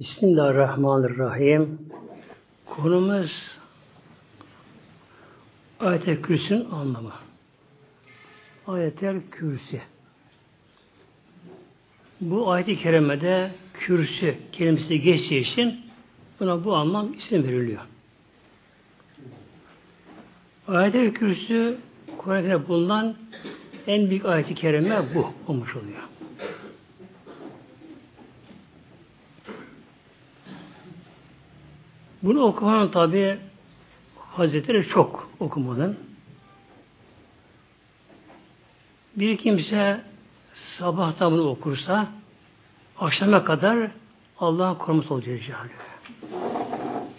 Bismillahirrahmanirrahim. Konumuz Ayet-el Kürsü'nün anlamı. Ayet-el Kürsü. Bu ayet-i kerimede kürsü kelimesi geçtiği için buna bu anlam isim veriliyor. Ayet-el Kürsü Kur'an'da bulunan en büyük ayet-i kerime bu olmuş oluyor. Bunu okumanın tabi Hazretleri çok okumanın. Bir kimse sabah bunu okursa akşama kadar Allah'ın koruması olacak.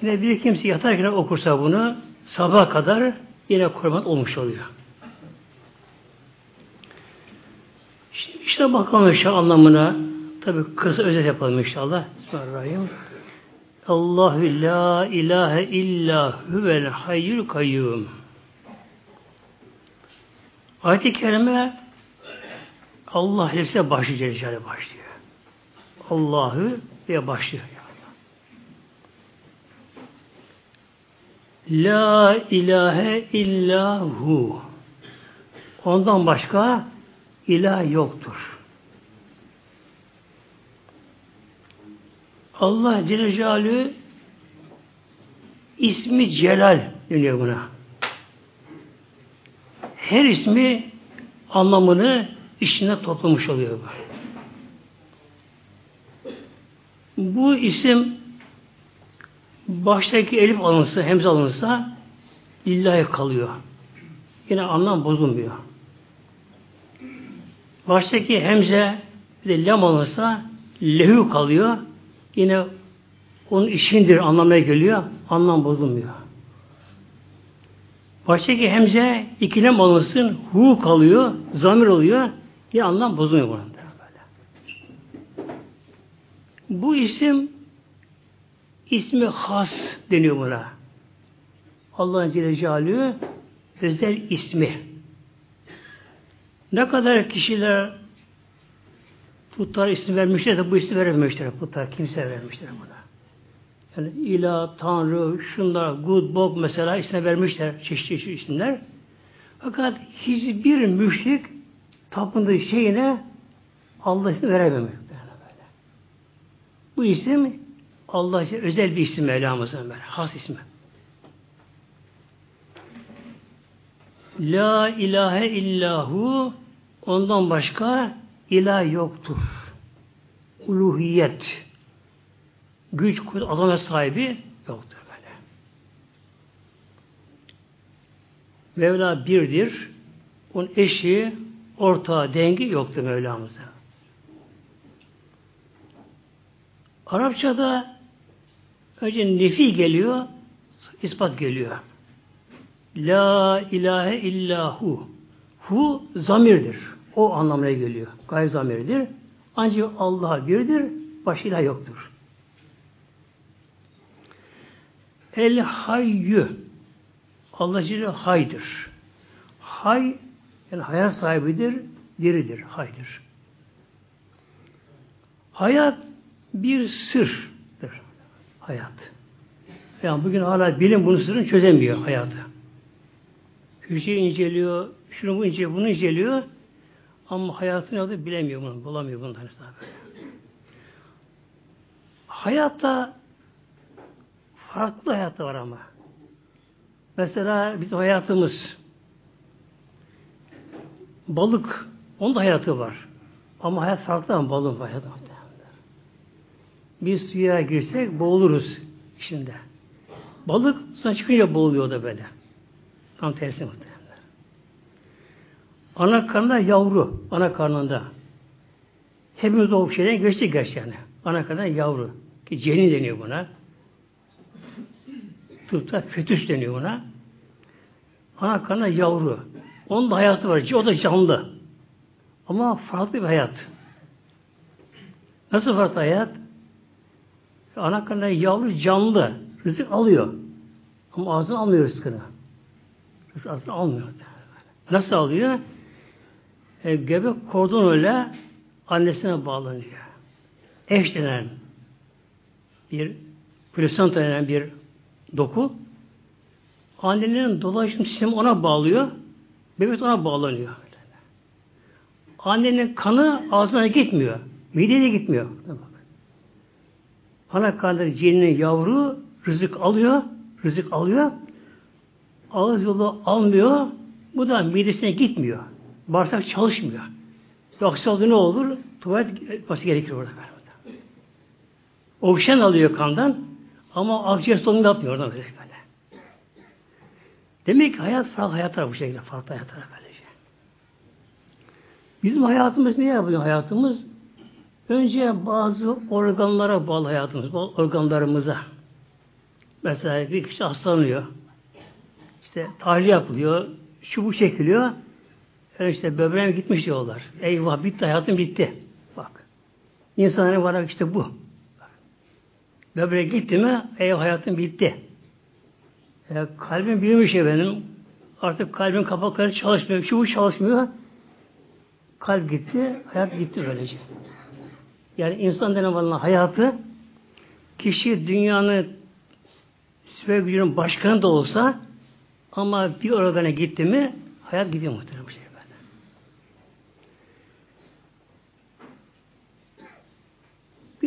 Yine bir kimse yatarken okursa bunu sabah kadar yine korumat olmuş oluyor. İşte, işte bakalım işte anlamına. Tabi kısa özet yapalım inşallah. Bismillahirrahmanirrahim. Allahu la ilahe illa huvel hayyul kayyum. Ayet-i Kerime Allah hepsine başlıyor, Celle başlıyor. Allah'ı diye başlıyor. La ilahe illahu. Ondan başka ilah yoktur. Allah Celle Celaluhu ismi Celal deniyor buna. Her ismi anlamını içine toplamış oluyor. Bu isim baştaki elif alınsa, hemze alınsa lillahi kalıyor. Yine anlam bozulmuyor. Baştaki hemze bir de lam alınsa lehu kalıyor yine onun işindir anlamına geliyor. Anlam bozulmuyor. Baştaki hemze ikilem alınsın, hu kalıyor, zamir oluyor. Yine anlam bozulmuyor buna. Bu isim ismi has deniyor buna. Allah'ın Celle Celaluhu özel ismi. Ne kadar kişiler Putlar isim vermişler de bu isim verememişler putlar. Kimse vermişler buna. Yani ilah, tanrı, şunlar, good, bog mesela isim vermişler. Çeşitli çeşitli isimler. Fakat hiçbir müşrik tapındığı şeyine Allah ismi verememiş. Bu isim Allah için özel bir isim Mevlamızın böyle. Has ismi. La ilahe illahu ondan başka ilah yoktur. Uluhiyet, güç, kudret, azamet sahibi yoktur böyle. Mevla birdir. Onun eşi, ortağı, dengi yoktur Mevlamızda. Arapçada önce nefi geliyor, ispat geliyor. La ilahe illahu. Hu zamirdir. O anlamına geliyor. Gayb zamiridir. Ancak Allah birdir, başka ilah yoktur. El hayyü Allah Celle haydır. Hay yani hayat sahibidir, diridir, haydır. Hayat bir sırdır. Hayat. Yani bugün hala bilim bunun sırrını çözemiyor hayatı. Hücre inceliyor, şunu bu inceliyor, bunu inceliyor. Ama hayatın adı bilemiyor bunu, bulamıyor bunu. Böyle. Hayatta farklı hayatta var ama. Mesela bizim hayatımız balık, onun da hayatı var. Ama hayat farklı ama balığın hayatı. Biz suya girsek boğuluruz içinde. Balık suya çıkınca boğuluyor da böyle. Tam tersi muhtemelen. Ana karnında yavru. Ana karnında. Hepimiz o şeyden geçtik gerçi yani. Ana karnında yavru. Ki cenin deniyor buna. Tıpta fetüs deniyor buna. Ana karnında yavru. Onun da hayatı var. O da canlı. Ama farklı bir hayat. Nasıl farklı hayat? Ana karnında yavru canlı. Rızık alıyor. Ama ağzını almıyor rızkını. Rızık ağzını almıyor. Nasıl alıyor? E, gebe kordon öyle annesine bağlanıyor. Eş denen bir plasenta denen bir doku. Annenin dolaşım sistemi ona bağlıyor. Bebek ona bağlanıyor. Annenin kanı ağzına gitmiyor. Mideye gitmiyor. Ana karnında ceninin yavru rızık alıyor. Rızık alıyor. Ağız yolu almıyor. Bu da midesine gitmiyor. Bağırsak çalışmıyor. Aksi oldu ne olur? Tuvalet yapması gerekir orada. Oksijen alıyor kandan ama akciğer solunu yapmıyor oradan böyle. Demek ki hayat farklı hayatlar bu şekilde. Farklı hayatlar böylece. Bizim hayatımız ne yapıyor hayatımız? Önce bazı organlara bağlı hayatımız, bağlı organlarımıza. Mesela bir kişi hastalanıyor. İşte tahlil yapılıyor, şu bu çekiliyor. Yani işte böbreğim gitmiş diyorlar. Eyvah bitti hayatım bitti. Bak. İnsanların var işte bu. Böbrek gitti mi eyvah hayatım bitti. E, kalbim büyümüş benim. Artık kalbin kapakları çalışmıyor. Şu bu çalışmıyor. Kalp gitti, hayat gitti böylece. Yani insan denen varlığın hayatı kişi dünyanın süper gücünün başkanı da olsa ama bir organa gitti mi hayat gidiyor muhtemelen bu şey böyle.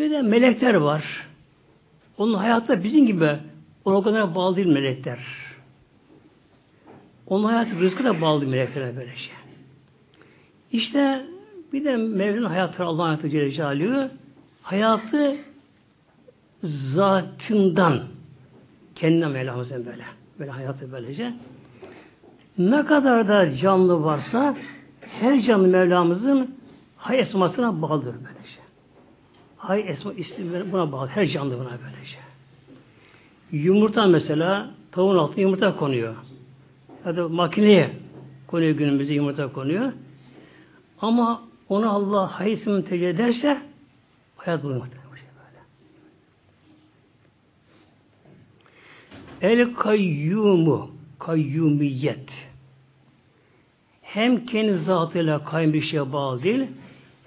Bir de melekler var. Onun hayatı bizim gibi organlara bağlı değil melekler. Onun hayatı rızkı da bağlı meleklere böyle şey. İşte bir de Mevla'nın hayatı Allah'ın hayatı Celle Celaluhu hayatı zatından kendine Mevlamızın böyle. Böyle hayatı böylece. Ne kadar da canlı varsa her canlı Mevlamızın hay esmasına bağlıdır böylece. Hay esma ismi buna bağlı. Her canlı buna böylece. Yumurta mesela tavuğun altına yumurta konuyor. Ya da makineye konuyor günümüzde yumurta konuyor. Ama onu Allah hay ismini tecrübe ederse hayat bulur şey El kayyumu kayyumiyet hem kendi zatıyla kayyum bir şeye bağlı değil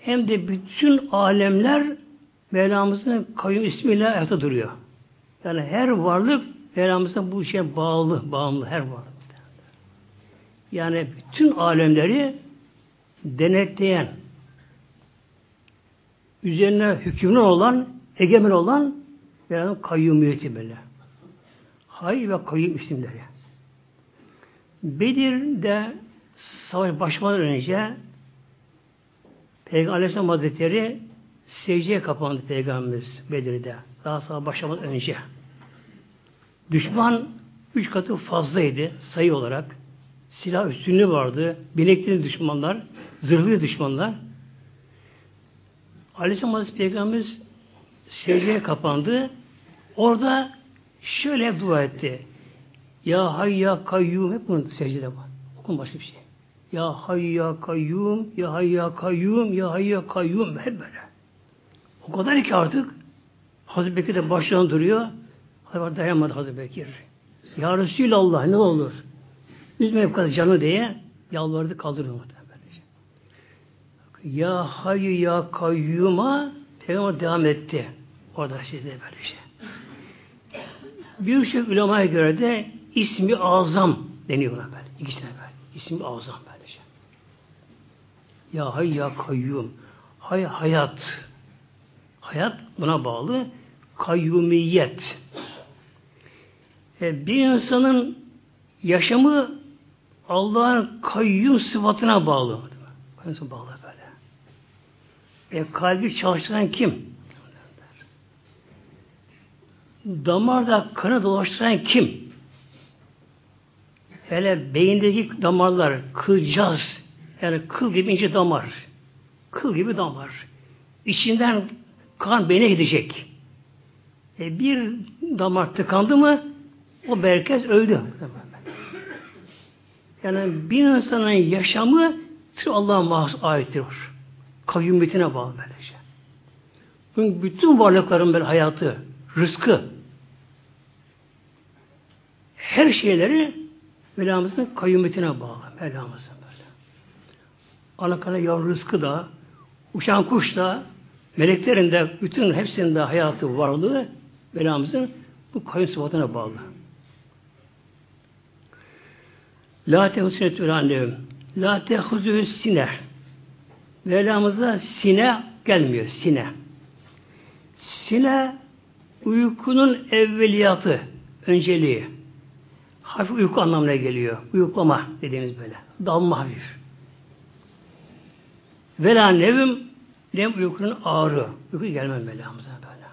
hem de bütün alemler Mevlamızın kayyum ismiyle ayakta duruyor. Yani her varlık Mevlamız'a bu işe bağlı, bağımlı her varlık. Yani bütün alemleri denetleyen, üzerine hükümlü olan, egemen olan yani kayyumiyeti böyle. Hay ve kayyum isimleri. Bedir'de savaş başlamadan önce Peygamber Aleyhisselam Hazretleri secdeye kapandı Peygamberimiz Bedir'de. Daha savaş başlamadan önce. Düşman üç katı fazlaydı sayı olarak. Silah üstünlüğü vardı. Binekli düşmanlar, zırhlı düşmanlar. Aleyhisselam Hazreti Peygamberimiz secdeye kapandı. Orada şöyle dua etti. Ya hay ya kayyum hep bunu secdede var. Okun başka bir şey. Ya hay ya kayyum, ya hay ya kayyum, ya hay ya kayyum hep böyle. O kadar ki artık Hazreti Bekir de baştan duruyor. Hayır dayanmadı Hazreti Bekir. Ya Resulallah ne olur. Üzme bu kadar canı diye yalvardı kaldırıyor Ya hayy ya kayyuma Peygamber devam etti. Orada sizde böyle şey. Bir şey ulemaya göre de ismi azam deniyor buna böyle. İkisine böyle. İsmi azam böyle şey. Ya hay ya kayyum. Hay hayat. Hayat buna bağlı. Kayyumiyet. E, bir insanın yaşamı Allah'ın kayyum sıfatına bağlı. Kayyum bağlı böyle. E, kalbi çalıştıran kim? Damarda kanı dolaştıran kim? Hele beyindeki damarlar kılcaz yani kıl gibi ince damar. Kıl gibi damar. İçinden kan beyne gidecek. E bir damar tıkandı mı o merkez öldü. Yani bir insanın yaşamı Allah'a mahsus aittir. Kayyumitine bağlı böylece. Çünkü bütün varlıkların böyle hayatı, rızkı, her şeyleri Mevlamızın kayyumitine bağlı. Mevlamızın böyle. Anakana yavru rızkı da, uçan kuş da, meleklerin de, bütün hepsinin de hayatı, varlığı Mevlamızın bu kayın sıfatına bağlı. La tehusretül annevim. La tehuzü sine. Mevlamıza sine gelmiyor. Sine. Sine uykunun evveliyatı, önceliği. Hafif uyku anlamına geliyor. Uyuklama dediğimiz böyle. Dalma hafif. Vela nevim nem uykunun ağrı. Uyku gelmem Mevlamıza böyle.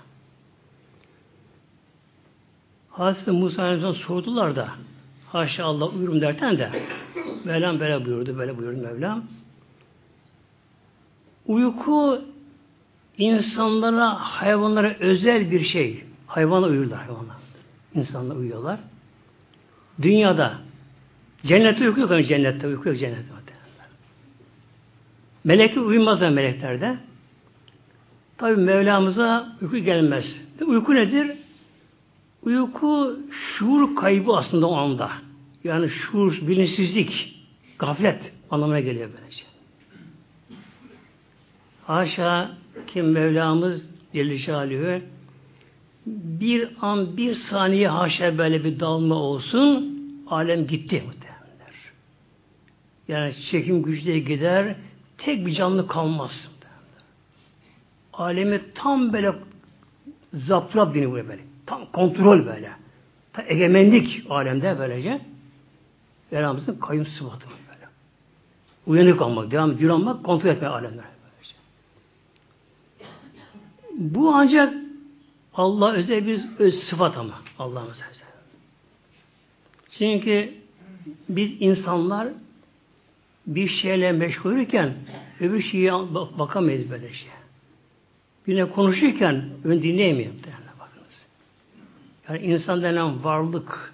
Hazreti Musa Aleyhisselam sordular da haşa Allah uyurum derken de Mevlam böyle buyurdu, böyle buyurdu Mevlam. Uyku insanlara, hayvanlara özel bir şey. Hayvana uyurlar hayvanlar. İnsanlar uyuyorlar. Dünyada cennette uyku yok. Cennette uyku yok cennette. Melekler uyumazlar meleklerde. Tabi Mevlamıza uyku gelmez. Uyku nedir? Uyku şuur kaybı aslında o anda. Yani şuur, bilinçsizlik, gaflet anlamına geliyor böylece. Haşa ki Mevlamız Celle Şalihü bir an bir saniye haşa böyle bir dalma olsun alem gitti muhtemelenler. Yani çekim güçleri gider tek bir canlı kalmaz. Alemi tam böyle zaprap dini böyle. Tam kontrol böyle. Ta egemenlik alemde böylece. Mevlamızın kayyum sıfatı böyle. Uyanık olmak, devam ediyor kontrol etme alemler. Böylece. Bu ancak Allah özel bir öz sıfat ama Allah'ın özel. Çünkü biz insanlar bir şeyle meşgulüken öbür şeye bakamayız böyle şey. Birine konuşurken ön dinleyemeyiz. Bakınız. Yani insan denen varlık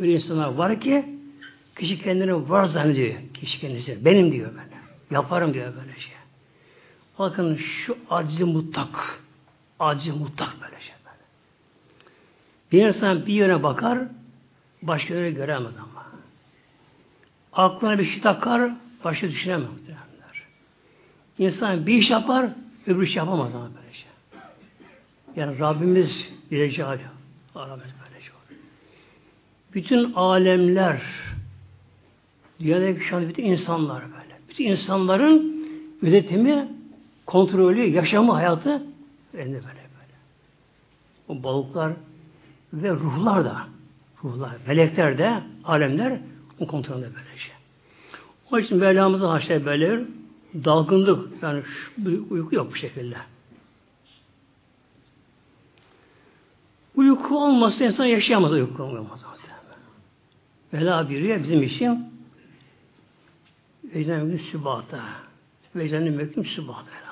öyle insanlar var ki kişi kendini var zannediyor. Kişi kendisi. Benim diyor böyle. Yaparım diyor böyle şey. Bakın şu aciz mutlak. Aciz mutlak böyle şey. Böyle. Bir insan bir yöne bakar başka yöne göremez ama. Aklına bir şey takar başka düşünemez. İnsan bir iş yapar öbür iş yapamaz ama böyle şey. Yani Rabbimiz bir cihali. Rabbimiz böyle şey. Bütün alemler dünyadaki şu an bütün insanlar böyle. Bütün insanların üretimi, kontrolü, yaşamı, hayatı elinde böyle böyle. O balıklar ve ruhlar da ruhlar, melekler de, alemler o kontrolünde böyle şey. O için Mevlamız'a haşa böyle dalgınlık yani uyku yok bu şekilde. Uyku olmasa insan yaşayamaz uyku olmaz. Vela biriyor bizim için Vecdanın sübata. Vecdanın mektum sübata.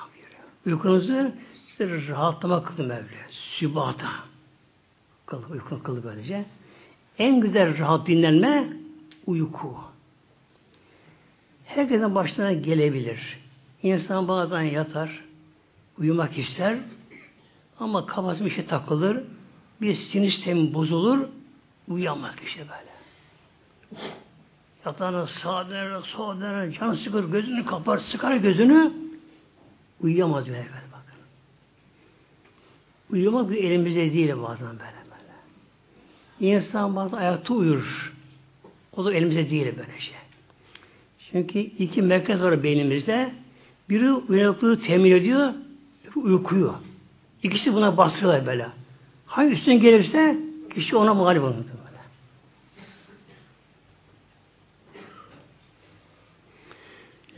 Uykunuzu size rahatlama kıldı Mevla. Sübata. Kıl, uyku kıldı böylece. En güzel rahat dinlenme uyku. Herkesin başına gelebilir. İnsan bazen yatar, uyumak ister ama kafası bir şey takılır, bir sinir sistemi bozulur, uyuyamaz kişi böyle. Yatağına sağa döner, sola döner, can sıkır, gözünü kapar, sıkar gözünü, uyuyamaz böyle, böyle bakın. Uyumak bir elimizde değil bazen böyle böyle. İnsan bazen ayakta uyur. O da elimizde değil böyle şey. Çünkü iki merkez var beynimizde. Biri uyanıklığı temin ediyor, uykuyu. İkisi buna bastırıyorlar böyle. Hangi üstüne gelirse kişi ona mağlup olur.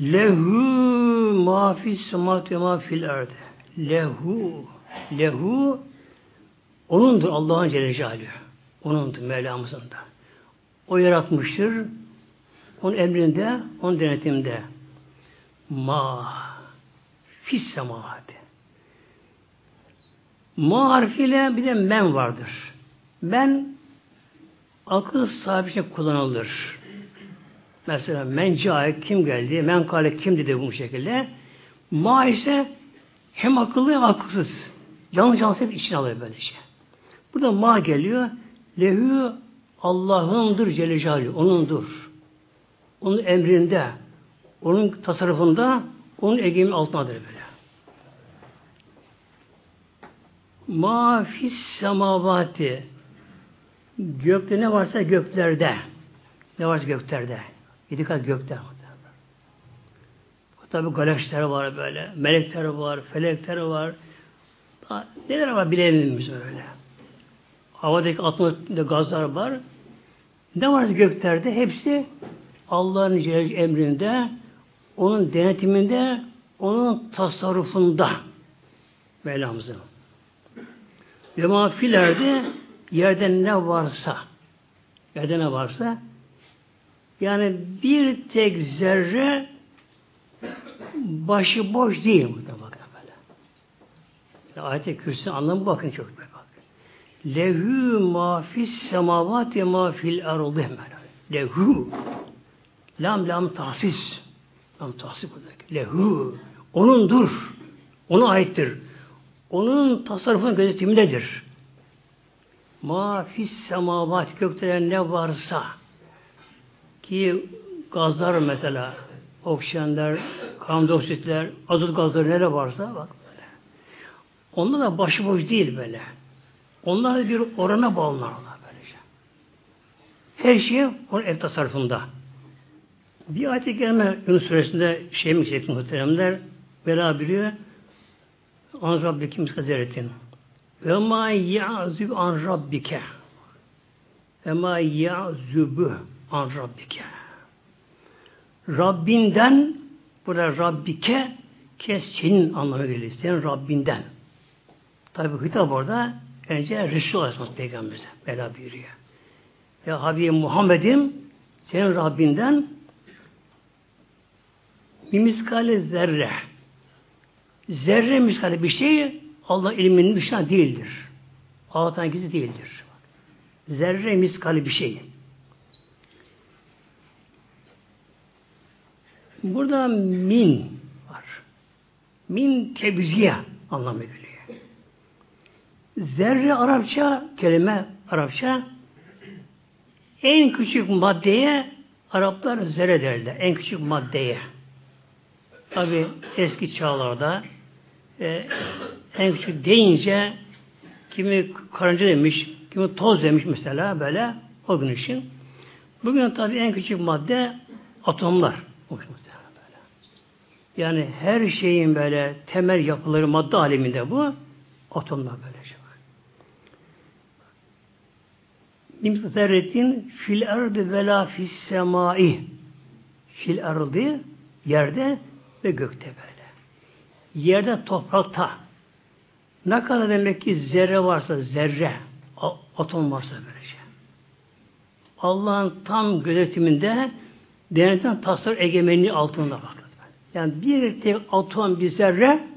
Lehu ma fis semati ma fil erde. Lehu lehu onundur Allah'ın Celle Celaluhu. Onundur Mevlamızın da. O yaratmıştır. Onun emrinde, onun denetimde. Ma fis semavati. Ma harfiyle bir de men vardır. Men akıl sahibi için kullanılır. Mesela men cahe kim geldi, men kale kim dedi bu şekilde. Ma ise hem akıllı hem akılsız. Canlı canlı hep içine alıyor böyle şey. Burada ma geliyor. Lehü Allah'ındır Celle Celaluhu. Onundur. Onun emrinde, onun tasarrufunda, onun egemin altındadır böyle. Mafis semavati gökte ne varsa göklerde ne varsa göklerde yedi kat gökte. Tabi galaksiler var böyle melekler var felekler var. Daha neler var bilemeyiz öyle. Havadaki atmosferde gazlar var. Ne varsa göklerde hepsi Allah'ın emrinde onun denetiminde onun tasarrufunda Mevlamızın. Ve mafilerde yerde ne varsa yerde ne varsa yani bir tek zerre başı boş değil burada bakın böyle. Yani ayet-i kürsü anlamı bakın çok böyle bak. Lehü mafis semavati mafil ardı Lehü lam lam tahsis lam tahsis buradaki. Lehü onundur. Ona aittir. Onun tasarrufun gözetimindedir. Ma fis semavat gökte ne varsa ki gazlar mesela oksijenler, karbondioksitler, azot gazları nere varsa bak böyle. Onlar da başıboş değil böyle. Onlar da bir orana bağlılar böylece. Her şey onun ev tasarrufunda. Bir ayet-i kerime Yunus suresinde şey mi çekti muhteremler Bela biliyor. An Rabbike miskazeretin. Ve ma ya'zub an Rabbike. Ve ma ya'zubu an Rabbike. Rabbinden burada Rabbike kes senin anlamı geliyor. Senin Rabbinden. Tabi hitap orada önce Resul Aleyhisselam Peygamber'e bela buyuruyor. Ya Habibim Muhammed'im senin Rabbinden bir miskale zerre zerre miskali bir şey Allah ilminin dışında değildir. Allah'tan gizli değildir. Zerre miskali bir şey. Burada min var. Min tebziye anlamı geliyor. Zerre Arapça kelime Arapça en küçük maddeye Araplar zerre derler. En küçük maddeye. Tabi eski çağlarda e, en küçük deyince kimi karınca demiş, kimi toz demiş mesela böyle o gün için. Bugün tabi en küçük madde atomlar. Yani her şeyin böyle temel yapıları madde aleminde bu atomlar böyle şey. İmsazerretin fil erdi ve la semai fil erdi yerde ve gökte böyle. Yerde toprakta ne kadar demek ki zerre varsa zerre, atom varsa böylece. Allah'ın tam gözetiminde denetim tasarruf egemenliği altında bak. Yani bir tek atom bir zerre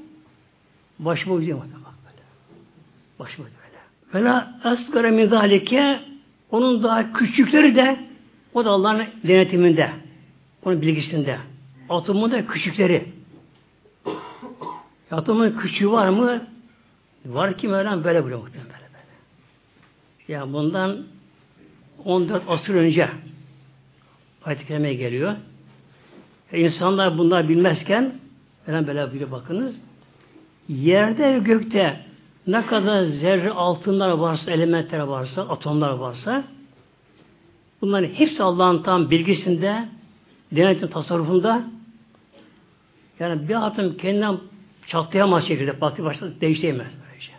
başıma gidiyor bak böyle. Başıma böyle. Ve la asgara min zalike onun daha küçükleri de o da Allah'ın denetiminde. Onun bilgisinde. Atomun da küçükleri. Atomun küçüğü var mı? Var ki Mevlam böyle buyuruyor muhtemelen böyle böyle. Yani bundan 14 asır önce ayet-i geliyor. E insanlar bunlar bilmezken Mevlam böyle buyuruyor bakınız. Yerde ve gökte ne kadar zerre altınlar varsa, elementler varsa, atomlar varsa bunların hepsi Allah'ın tam bilgisinde, denetim tasarrufunda yani bir atom kendinden çatlayamaz şekilde baktı başta değiştiremez böylece.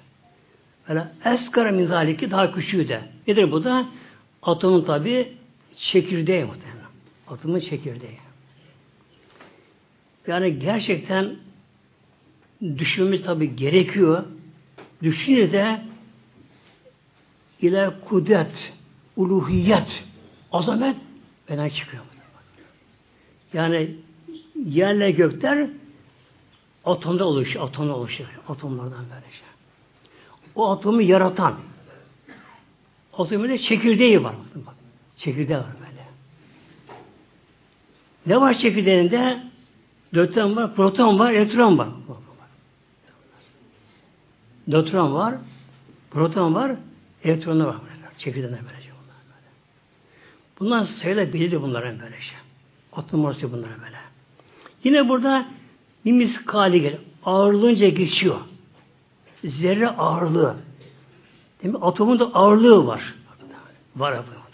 Böyle eskara mizaliki daha küçüğü de. Nedir bu da? Atomun tabi çekirdeği muhtemelen. Atomun çekirdeği. Yani gerçekten düşünmemiz tabi gerekiyor. Düşünür de ile kudret, uluhiyet, azamet beden çıkıyor. Yani yerle gökler atomda oluşuyor, atomda oluşuyor. Atomlardan böyle şey. O atomu yaratan atomun da çekirdeği var. Bak, çekirdeği var böyle. Ne var çekirdeğinde? Nötron var, proton var, elektron var. Nötron var, proton var, elektronlar var. Çekirdeğine böylece bunlar böyle. Bunlar sayılar belirli bunların böylece. Şey. Atom orası bunlara böyle. Yine burada bir miskali gel. Ağırlığınca geçiyor. zerre ağırlığı. Demek atomun da ağırlığı var. Var yapıyorlar.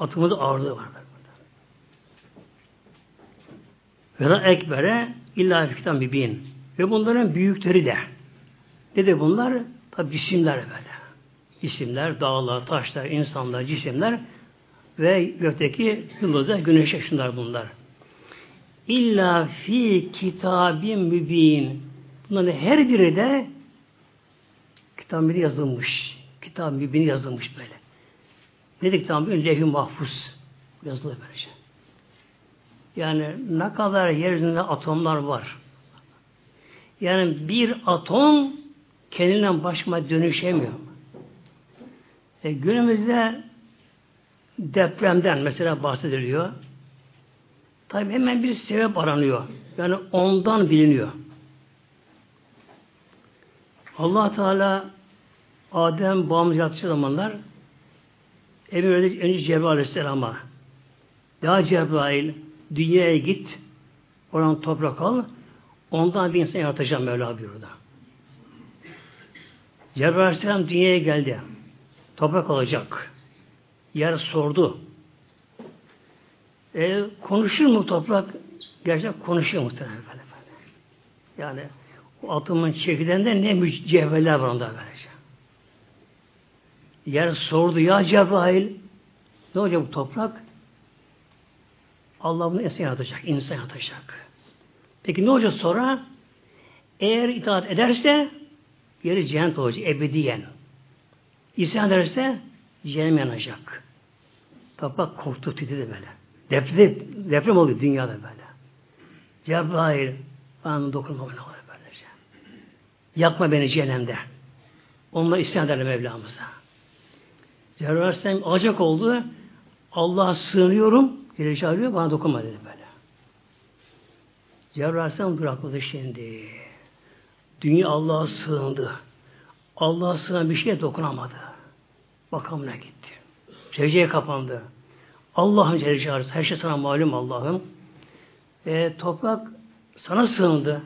Atomun da ağırlığı var. Ve da ekbere illa fiktan bin. Ve bunların büyükleri de. Ne de bunlar? Tabi cisimler böyle. İsimler, dağlar, taşlar, insanlar, cisimler ve gökteki yıldızlar, güneş şunlar bunlar. İlla fi kitabin mübin. Bunların her biri de biri yazılmış. Kitabın mübin yazılmış böyle. Ne dedik kitabın mübin? Levh-i mahfuz. Yazılı böylece. Yani ne kadar yeryüzünde atomlar var. Yani bir atom kendinden başıma dönüşemiyor. E, günümüzde depremden mesela bahsediliyor. Tabi hemen bir sebep aranıyor. Yani ondan biliniyor. allah Teala Adem babamız yatıştığı zamanlar Emir önce Cebrail Aleyhisselam'a Ya Cebrail dünyaya git oradan toprak al ondan bir insan yaratacağım Mevla buyurdu. Cebrail Aleyhisselam dünyaya geldi. Toprak alacak. Yer sordu. E, konuşur mu toprak? Gerçek konuşuyor muhtemelen efendim. Yani o atomun çekirdeğinde ne mücevherler var onda böylece. Yer sordu ya Cebrail ne olacak bu toprak? Allah bunu insan yaratacak, insan yaratacak. Peki ne olacak sonra? Eğer itaat ederse yeri cennet olacak, ebediyen. İsyan ederse cehennem yanacak. Toprak korktu titredi böyle. Deprem, deprem oluyor dünyada böyle. Cebrail bana dokunma bana böylece. Yakma beni cehennemde. Onunla isyan ederler Mevlamıza. Cebrail Aleyhisselam alacak oldu. Allah'a sığınıyorum. Geri çağırıyor. Bana dokunma dedi böyle. Cebrail Aleyhisselam durakladı şimdi. Dünya Allah'a sığındı. Allah'a sığınan bir şeye dokunamadı. Bakamına gitti. Secdeye kapandı. Allah'ın Celle. Her şey sana malum Allah'ım. E, toprak sana sığındı.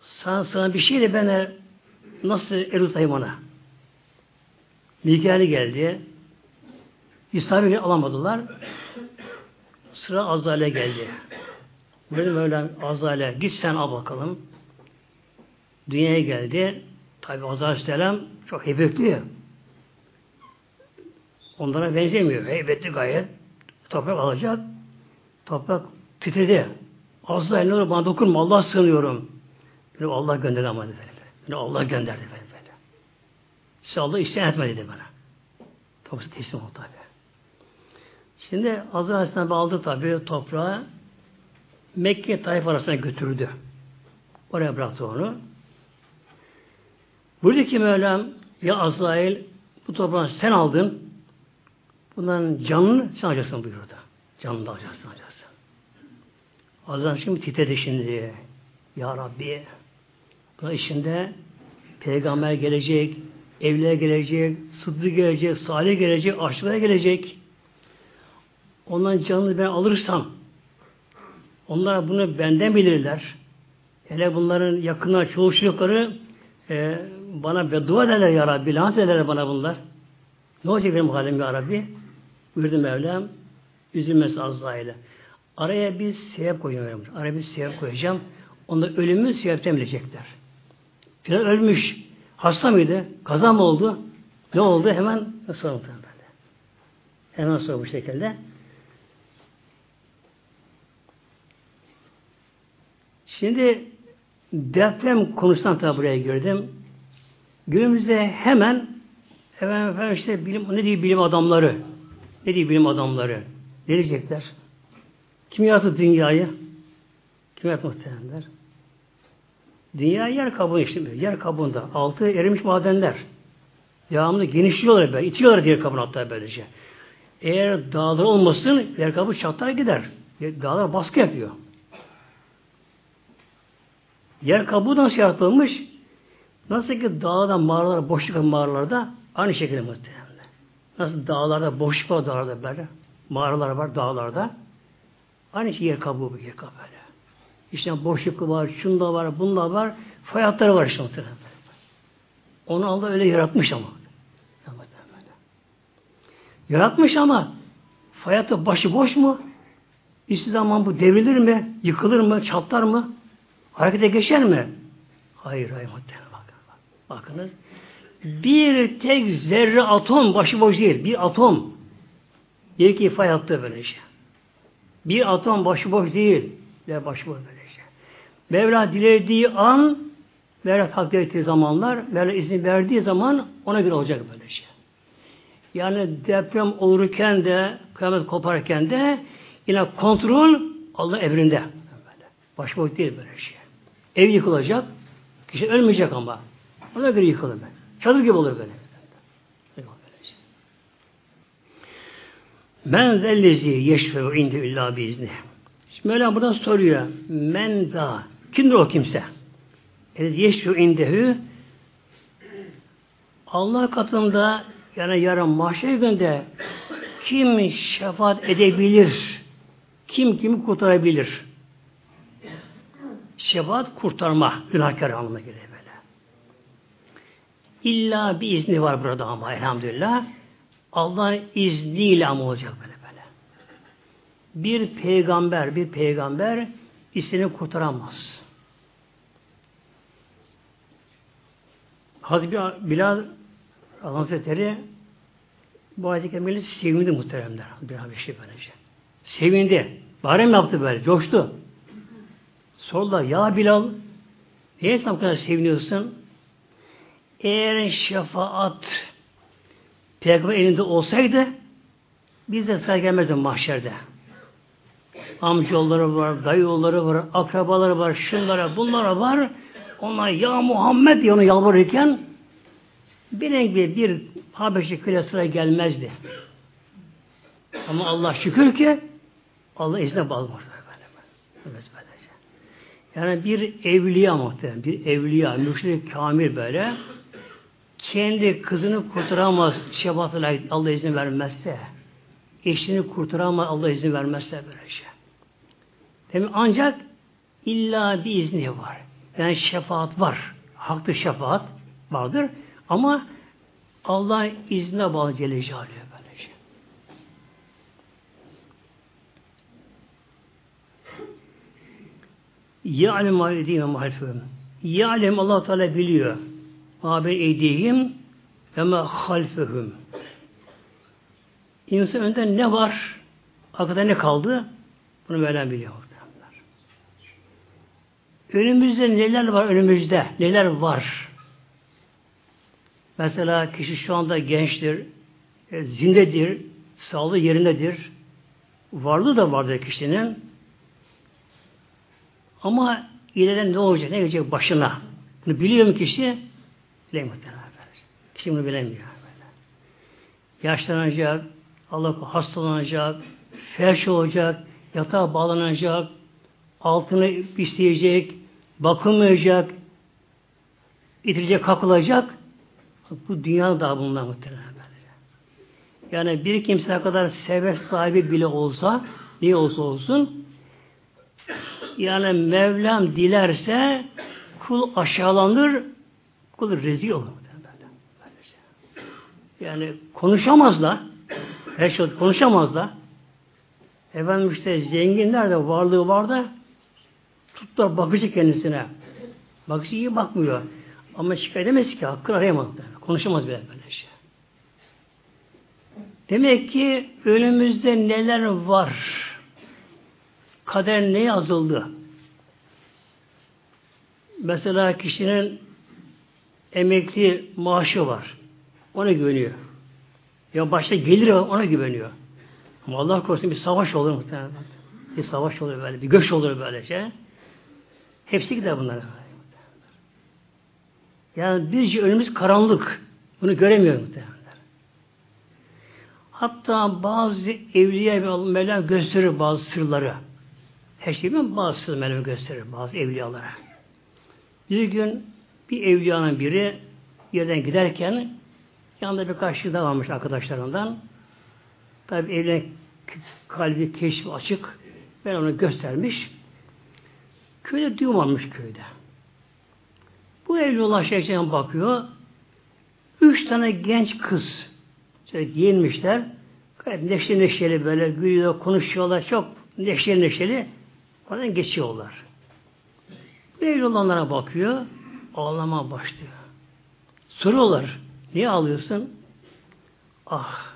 Sana sığınan bir şeyle ben nasıl el tutayım ona? Mikail geldi. İsa'yı alamadılar. Sıra Azrail'e geldi. Dedim öyle Azrail'e git sen al bakalım. Dünyaya geldi. Tabi Azrail Aleyhisselam çok heybetli. Onlara benzemiyor. Heybetli gayet. Toprak alacak. Toprak titredi. Azrail ne olur bana dokunma. Allah sığınıyorum. Beni Allah gönderdi ama dedi. Beni Allah gönderdi. Böyle. Size Allah isyan etme dedi bana. Tabi teslim oldu tabi. Şimdi Azrail Aleyhisselam aldı tabi toprağı Mekke Tayyip arasına götürdü. Oraya bıraktı onu. Buradaki Mevlam ya Azrail bu toprağı sen aldın bunların canını sen alacaksın buyurdu. Canını da alacaksın alacaksın. Azrail şimdi titredi şimdi. Ya Rabbi bunun içinde peygamber gelecek, evliye gelecek, sıddı gelecek, salih gelecek, aşklara gelecek. Onların canını ben alırsam onlar bunu benden bilirler. Hele bunların yakınlar, çoğu çocukları e, bana beddua ederler ya Rabbi, lanet ederler bana bunlar. Ne olacak benim halim ya Rabbi? Buyurdu Mevlam, üzülmesi Azrail'e. Araya bir sebep koyuyorum. Araya bir sebep koyacağım. Onda ölümü sebepten bilecekler. Filan ölmüş. Hasta mıydı? Kaza mı oldu? Ne oldu? Hemen? Böyle. Hemen sonra bu şekilde. Şimdi deprem konusundan tabi buraya girdim. Günümüzde hemen efendim, efendim işte bilim, ne diyor bilim adamları? Ne diyor bilim adamları? Ne diyecekler? Kim yarattı dünyayı? Kim yarattı muhtemelenler? Dünya yer kabuğu işte. Yer kabuğunda. Altı erimiş madenler. Devamlı genişliyorlar böyle. İtiyorlar diğer kabuğunu hatta böylece. Eğer dağlar olmasın yer kabuğu çatlar gider. Dağlar baskı yapıyor. Yer kabuğu nasıl yaratılmış? Nasıl ki dağda, mağaralar, boşluk mağaralarda aynı şekilde muhtemelen. Nasıl dağlarda, boşluk var dağlarda böyle. Mağaralar var dağlarda. Aynı şey yer kabuğu bu yer kabuğu böyle. İşte boşluk var, şunda var, bunda var. Fay hatları var işte muhtemelen. Onu Allah öyle yaratmış ama. Yaratmış ama hayatı başı boş mu? İşte zaman bu devrilir mi? Yıkılır mı? Çatlar mı? Harekete geçer mi? Hayır, hayır muhtemelen. Bakın, bakınız. Bir tek zerre atom başıboş değil. Bir atom. Diyor ki fay attı böyle şey. Bir atom başıboş değil. De başıboş böyle şey. Mevla dilediği an Mevla takdir ettiği zamanlar Mevla izin verdiği zaman ona göre olacak böyle şey. Yani deprem olurken de kıyamet koparken de yine kontrol Allah emrinde. Başıboş değil böyle şey. Ev yıkılacak. Kişi ölmeyecek ama. Ona göre yıkılır böyle. Çadır gibi olur böyle. Men zellezi yeşfe'u indi illa biizni. Şimdi Mevlam buradan soruyor. Men da. Kimdir o kimse? Evet, yeşfe'u indehü Allah katında yani yarın mahşer günde kim şefaat edebilir? Kim kimi kurtarabilir? Şefaat kurtarma günahkar anlamına gelir böyle. İlla bir izni var burada ama elhamdülillah. Allah'ın izniyle ama olacak böyle böyle. Bir peygamber, bir peygamber isteğini kurtaramaz. Hazreti Bilal Hazretleri bu ayet-i kerimeyle sevindi muhteremler. Bir bir şey böylece. Sevindi. Barem yaptı böyle. Coştu. Sordular. Ya Bilal niye sen bu kadar seviniyorsun? Eğer şefaat Peygamber elinde olsaydı biz de sıra gelmezdi mahşerde. Amcaoğulları var, dayıoğulları var, akrabaları var, şunlara, bunlara var. Onlar ya Muhammed diye onu yalvarırken bir gibi bir Habeşi köle sıra gelmezdi. Ama Allah şükür ki Allah izne bağlı Yani bir evliya muhtemelen, bir evliya, müşrik kamil böyle kendi kızını kurtaramaz şefaatine Allah izin vermezse eşini kurtaramaz Allah izin vermezse böyle şey. Demek ancak illa bir izni var. Yani şefaat var. Haklı şefaat vardır. Ama Allah iznine bağlı Celle Celaluhu böylece. Şey. Ya'lem ma edeyim muhalifim. Ya'lem Allah Teala biliyor. Ma ben edeyim ve halfehum. İnsan önünde ne var? Arkada ne kaldı? Bunu Mevlam biliyor. Önümüzde neler var önümüzde? Neler var? Mesela kişi şu anda gençtir, e, zindedir, sağlığı yerindedir, varlığı da vardır kişinin. Ama ileride ne olacak, ne gelecek başına? Bunu biliyor mu kişi? Bilemiyor. Kişi bunu bilemiyor. Yaşlanacak, Allah hastalanacak, felç olacak, yatağa bağlanacak, altını pisleyecek, bakılmayacak, itirecek, kakılacak. Bu dünya da bundan muhtemelen. Yani bir kimse kadar sever sahibi bile olsa, ne olsa olsun, yani Mevlam dilerse kul aşağılanır, kul rezil olur. Yani konuşamaz da, her şey konuşamaz da, efendim işte zenginler de varlığı var da, tuttular bakıcı kendisine. Bakıcı iyi bakmıyor. Ama şikayet edemez ki, hakkını arayamaz. Konuşamaz bile böyle şey. Demek ki önümüzde neler var? Kader ne yazıldı? Mesela kişinin emekli maaşı var. Ona güveniyor. Ya başta gelir ona güveniyor. Ama Allah korusun bir savaş olur muhtemelen. Bir savaş olur böyle, bir göç olur böyle şey. Hepsi gider bunlara. Yani bizce önümüz karanlık. Bunu göremiyor muhtemelen. Hatta bazı evliya ve Mevlam gösterir bazı sırları. Her şey mi? Bazı sırları gösterir bazı evliyalara. Bir gün bir evliyanın biri yerden giderken yanında birkaç daha varmış arkadaşlarından. Tabi evlen kalbi keşfi açık. Ben onu göstermiş. Köyde düğüm almış köyde. Bu evli olan şeyden bakıyor. Üç tane genç kız şöyle giyinmişler. Gayet neşeli neşeli böyle gülüyor, konuşuyorlar. Çok neşeli neşeli. Oradan geçiyorlar. Böyle olanlara bakıyor. Ağlama başlıyor. Soruyorlar. Niye ağlıyorsun? Ah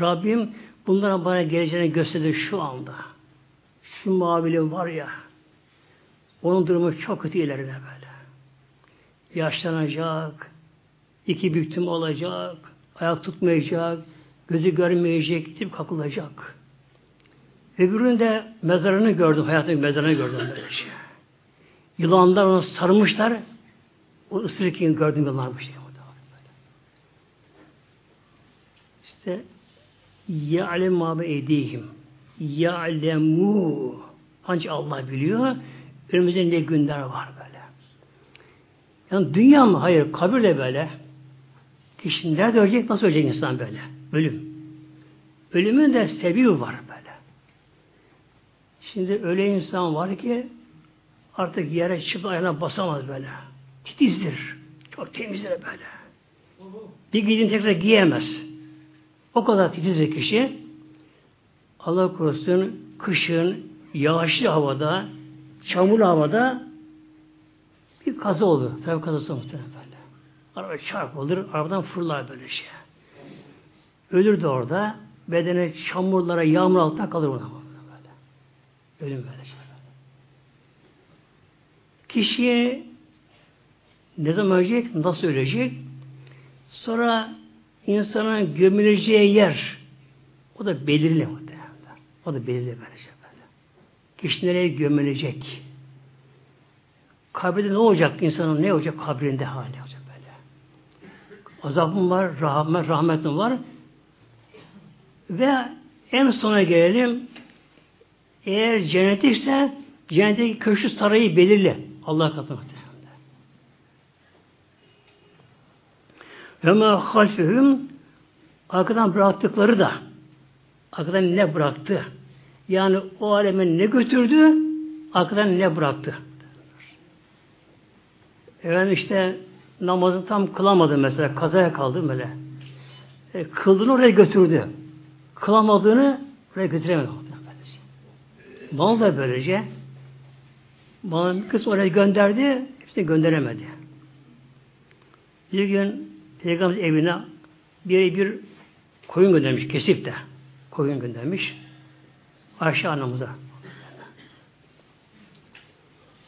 Rabbim bunlara bana geleceğini gösterdi şu anda. Şu mavili var ya onun durumu çok kötü ileride böyle. Yaşlanacak, iki büktüm olacak, ayak tutmayacak, gözü görmeyecek, gidip kakılacak. Öbüründe mezarını gördüm, hayatın mezarını gördüm böylece. Yılanlar onu sarmışlar, o ısırırken gördüm yılanlar şey. İşte ya'lem ma edihim. Ya'lemu. Ancak Allah biliyor. Önümüzde ne günler var böyle. Yani dünya mı? Hayır. Kabir de böyle. Kişi nerede ölecek? Nasıl ölecek insan böyle? Ölüm. Ölümün de sebebi var böyle. Şimdi öyle insan var ki artık yere çıkıp ayağına basamaz böyle. Titizdir. Çok temizdir böyle. Bir giydiğini tekrar giyemez. O kadar titiz bir kişi Allah korusun kışın yağışlı havada çamurlu havada bir kaza oldu. Trafik kazası muhtemelen böyle. Araba çarp olur, arabadan fırlar böyle şey. Ölür de orada. Bedene çamurlara, yağmur altında kalır ona böyle. Ölüm böyle şey. Kişiye ne zaman ölecek, nasıl ölecek? Sonra insanın gömüleceği yer o da belirli muhtemelen. O da belirli böylece böyle. Kişi nereye gömülecek? Kabirde ne olacak insanın ne olacak kabrinde hali olacak böyle. Azabım var, rahmet, rahmetim var. Ve en sona gelelim. Eğer cennet ise cennetteki köşkü sarayı belirli. Allah katında. Ma halfehum arkadan bıraktıkları da arkadan ne bıraktı? Yani o aleme ne götürdü? Arkadan ne bıraktı? Efendim işte namazı tam kılamadı mesela. Kazaya kaldı böyle. E, kıldığını oraya götürdü. Kılamadığını oraya götüremedi. Bana da böylece bana bir kız oraya gönderdi, işte gönderemedi. Bir gün Peygamber evine bir bir koyun göndermiş, kesip de koyun göndermiş. Ayşe anamıza.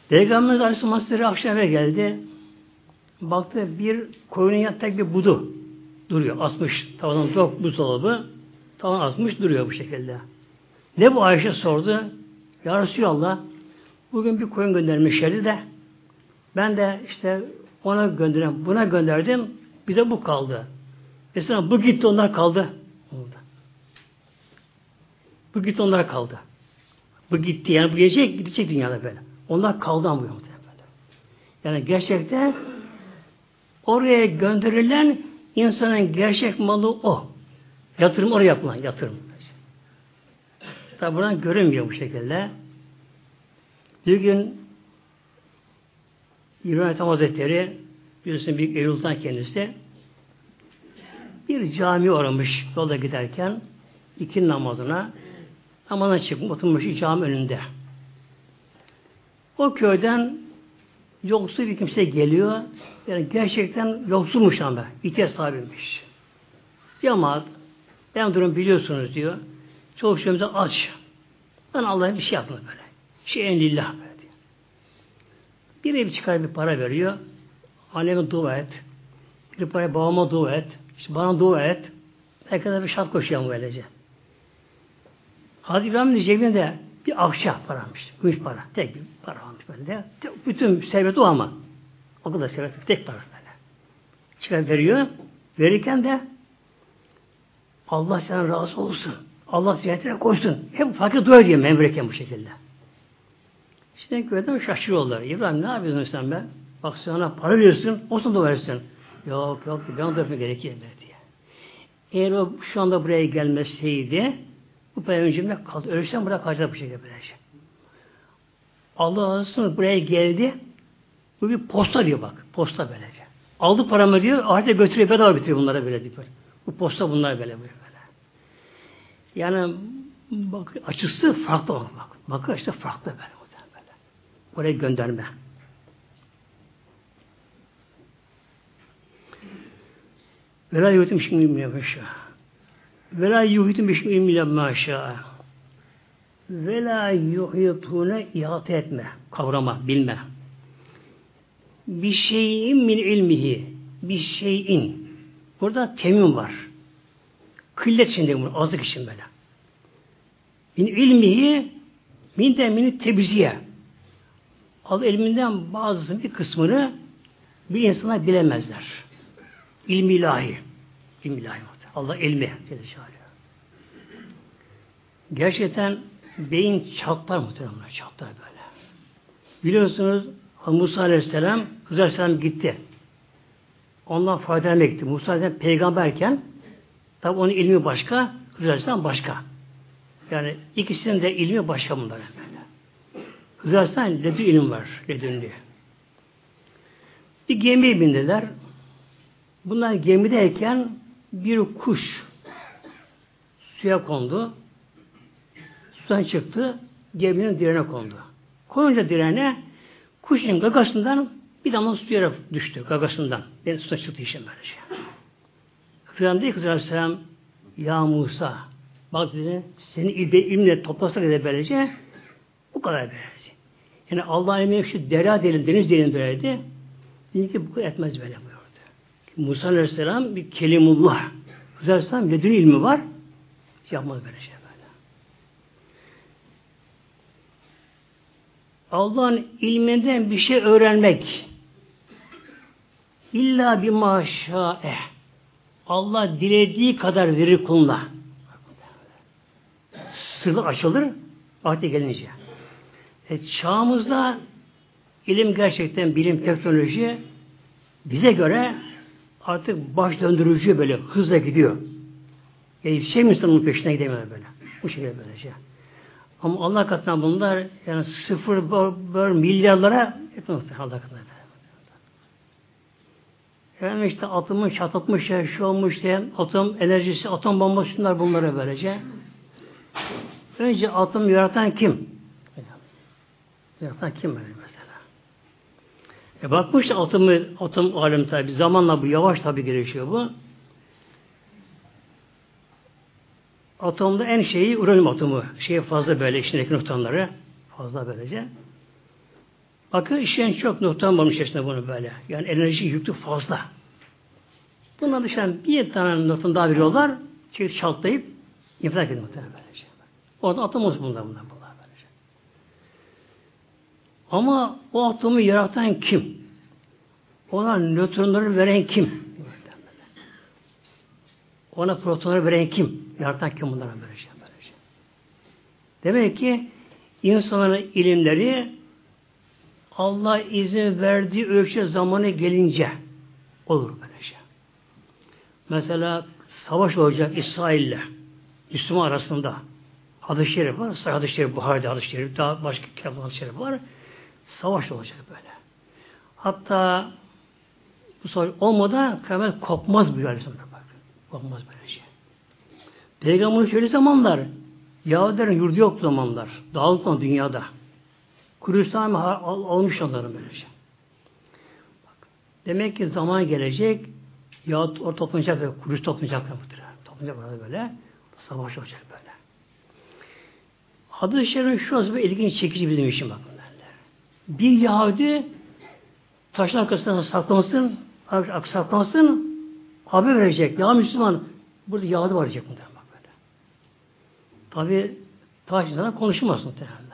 Peygamberimiz Aleyhisselam Hazretleri akşam eve geldi. Baktı bir koyunun yanında bir budu duruyor. Asmış tavanın çok buzdolabı. Tavan asmış duruyor bu şekilde. Ne bu Ayşe sordu? Ya Resulallah bugün bir koyun göndermişlerdi de ben de işte ona gönderdim, buna gönderdim. Bize bu kaldı. Mesela bu gitti onlar kaldı. Bu gitti onlar kaldı. Bu gitti yani bu gelecek gidecek dünyada böyle. Onlar kaldı ama böyle. Yani gerçekten oraya gönderilen insanın gerçek malı o. Yatırım oraya yapılan yatırım. Tabi buradan görünmüyor bu şekilde. Bir gün İbrahim Hazretleri biliyorsun Büyük Eylül'den kendisi bir cami uğramış yolda giderken iki namazına namaza çıkmış oturmuş cami önünde. O köyden yoksul bir kimse geliyor. Yani gerçekten yoksulmuş ama ihtiyaç sahibiymiş. Cemaat ben durum biliyorsunuz diyor. Çoğu şeyimize aç. Ben Allah'a bir şey yapmadım böyle. Şeyen lillah böyle diyor. Biri bir çıkar bir para veriyor. Anneme dua et. Bir para babama dua et. İşte bana dua et. Herkese bir şart koşuyor böylece. Hazreti İbrahim'in cebinde bir akça paramış. Gümüş para. Tek bir para almış böyle de. Bütün servet o ama. O kadar servet. Tek para böyle. Çıkar veriyor. Verirken de Allah sana razı olsun. Allah ziyaretine koysun. Hep fakir dua ediyor memleken bu şekilde. İşte köyden şaşırıyorlar. İbrahim ne yapıyorsun sen be? Bak sana para veriyorsun, olsun da verirsin. Yok yok, ben de gerekir diye. Eğer o şu anda buraya gelmeseydi, bu peygamberimde kaldı. Ölürsen burada kalacak bir şekilde böylece. Allah razı olsun buraya geldi. Bu bir posta diyor bak. Posta böylece. Aldı paramı diyor, ahirete götürüyor, bedava bitiriyor bunlara böyle diyor. Bu posta bunlar böyle böyle. böyle. Yani bak, açısı farklı bak. bak. Bakı işte farklı böyle. böyle. Oraya gönderme. Ve la yuhitum şimdi ilmiyle maşa. Ve la yuhitum şimdi ilmiyle maşa. Ve yuhitune ihate etme. Kavrama, bilme. Bir şeyin min ilmihi. Bir şeyin. Burada temin var. Kıllet içinde bunu. Azlık için böyle. Min ilmihi min de min tebziye. Al ilminden bazısının bir kısmını bir insana bilemezler. İlmi ilahi. İlmi ilahi. Allah ilmi. Gerçekten beyin çatlar muhtemelen. Çatlar böyle. Biliyorsunuz Musa Aleyhisselam Hızır Aleyhisselam gitti. Ondan faydalanmaya gitti. Musa Aleyhisselam peygamberken tabi onun ilmi başka, Hızır Aleyhisselam başka. Yani ikisinin de ilmi başka bunlar. Böyle. Hızır Aleyhisselam ledü ilim var. Ledünlü. Bir gemiye bindiler. Bunlar gemideyken bir kuş suya kondu. Sudan çıktı. Geminin direne kondu. Koyunca direne kuşun gagasından bir damla su yere düştü. Gagasından. Ben sudan çıktı işe böylece. Filan dedi ki Aleyhisselam Ya Musa bak dedi seni ilmle toplasak dedi böylece bu kadar böylece. Yani Allah'ın emri şu dera diyelim, deniz diyelim böyleydi. Dedi ki bu etmez böyle. Musa Aleyhisselam bir kelimullah. Hızır Aleyhisselam ledün ilmi var. Yapmaz böyle şey böyle. Allah'ın ilminden bir şey öğrenmek illa bir maşae Allah dilediği kadar verir kuluna. Sırlı açılır vakti gelince. E, çağımızda ilim gerçekten bilim, teknoloji bize göre artık baş döndürücü böyle hızla gidiyor. Yani şey insanın peşine gidemiyor böyle. Bu şekilde böylece. Ama Allah katına bunlar yani sıfır bör, milyarlara yakın Allah katına. Yani işte atomun çatlatmış ya, şu olmuş diye atom enerjisi, atom bombası şunlar bunlara böylece. Önce atom yaratan kim? Yaratan kim böyle? E bakmış atomu, atom alem tabi zamanla bu yavaş tabi gelişiyor bu. Atomda en şeyi uranyum atomu. Şey fazla böyle içindeki noktaları fazla böylece. Bakın işleyen çok noktan varmış içerisinde bunu böyle. Yani enerji yüklü fazla. Bundan dışarı bir tane noktan daha veriyorlar. Çünkü çaltlayıp infilak ediyor muhtemelen böylece. Orada atom olsun bunlar bunlar bunlar böylece. Ama o atomu yaratan kim? Ona nötronları veren kim? Ona protonları veren kim? Yaratan kim bunlara böylece? böylece. Demek ki insanların ilimleri Allah izin verdiği ölçü zamanı gelince olur böylece. Mesela savaş olacak İsrail'le Müslüman arasında hadis-i şerif var. Hadis-i şerif, Buhari'de hadis-i şerif, daha başka kitap hadis-i şerif var. Savaş olacak böyle. Hatta bu savaş olmadan kıyamet kopmaz bu Aleyhisselam bak. Kopmaz böyle şey. Peygamberin şöyle zamanlar Yahudilerin yurdu yok zamanlar. Dağıldıktan dünyada. Al, almış onların böylece. Bak, demek ki zaman gelecek Yahut orada toplanacak, Kudüs toplanacak. Toplanacak orada böyle. Savaş olacak böyle. Hadis-i Şerif'in şurası bir ilginç çekici bizim için bakın. Bir Yahudi taşın arkasından saklamasın, saklamasın, haber verecek. Ya Müslüman, burada Yahudi var diyecek muhtemelen. Bak böyle. Tabi taş insana konuşulmaz muhtemelen.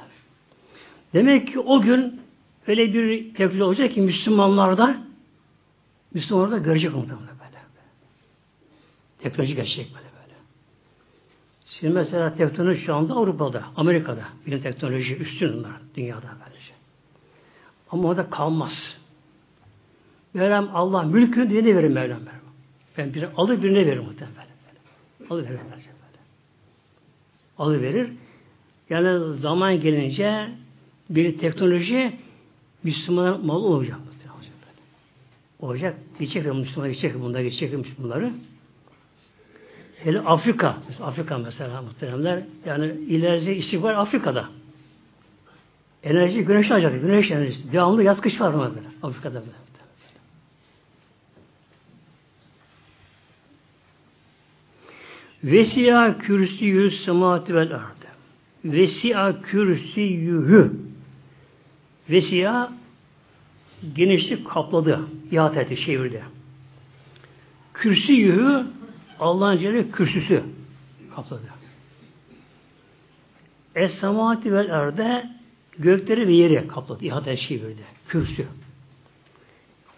Demek ki o gün öyle bir tepki olacak ki Müslümanlarda Müslümanlar da görecek muhtemelen böyle. Teknoloji geçecek böyle böyle. Şimdi mesela teknoloji şu anda Avrupa'da, Amerika'da bilim teknoloji üstün onlar dünyada böylece. Ama orada kalmaz. Mevlam Allah mülkünü birine verir Mevlam. Ben bir alır birine verir muhtemelen. Alır verir. Alır verir. Yani zaman gelince bir teknoloji Müslüman mal olacak. olacak. Geçecek Müslüman geçecek bunda geçecek Müslümanları. Hele Afrika, Afrika mesela muhteremler, yani ileride istikbal Afrika'da. Enerji güneş alacak, güneş enerjisi. Devamlı yaz kış var böyle Afrika'da böyle. Vesiya kürsüyü semati vel ardı. Vesiya kürsüyü. Vesiya genişlik kapladı. İhat etti, çevirdi. Kürsüyü Allah'ın Celle kürsüsü kapladı. Es-semati vel ardı gökleri ve yeri kapladı. İhat etti, çevirdi. Kürsü.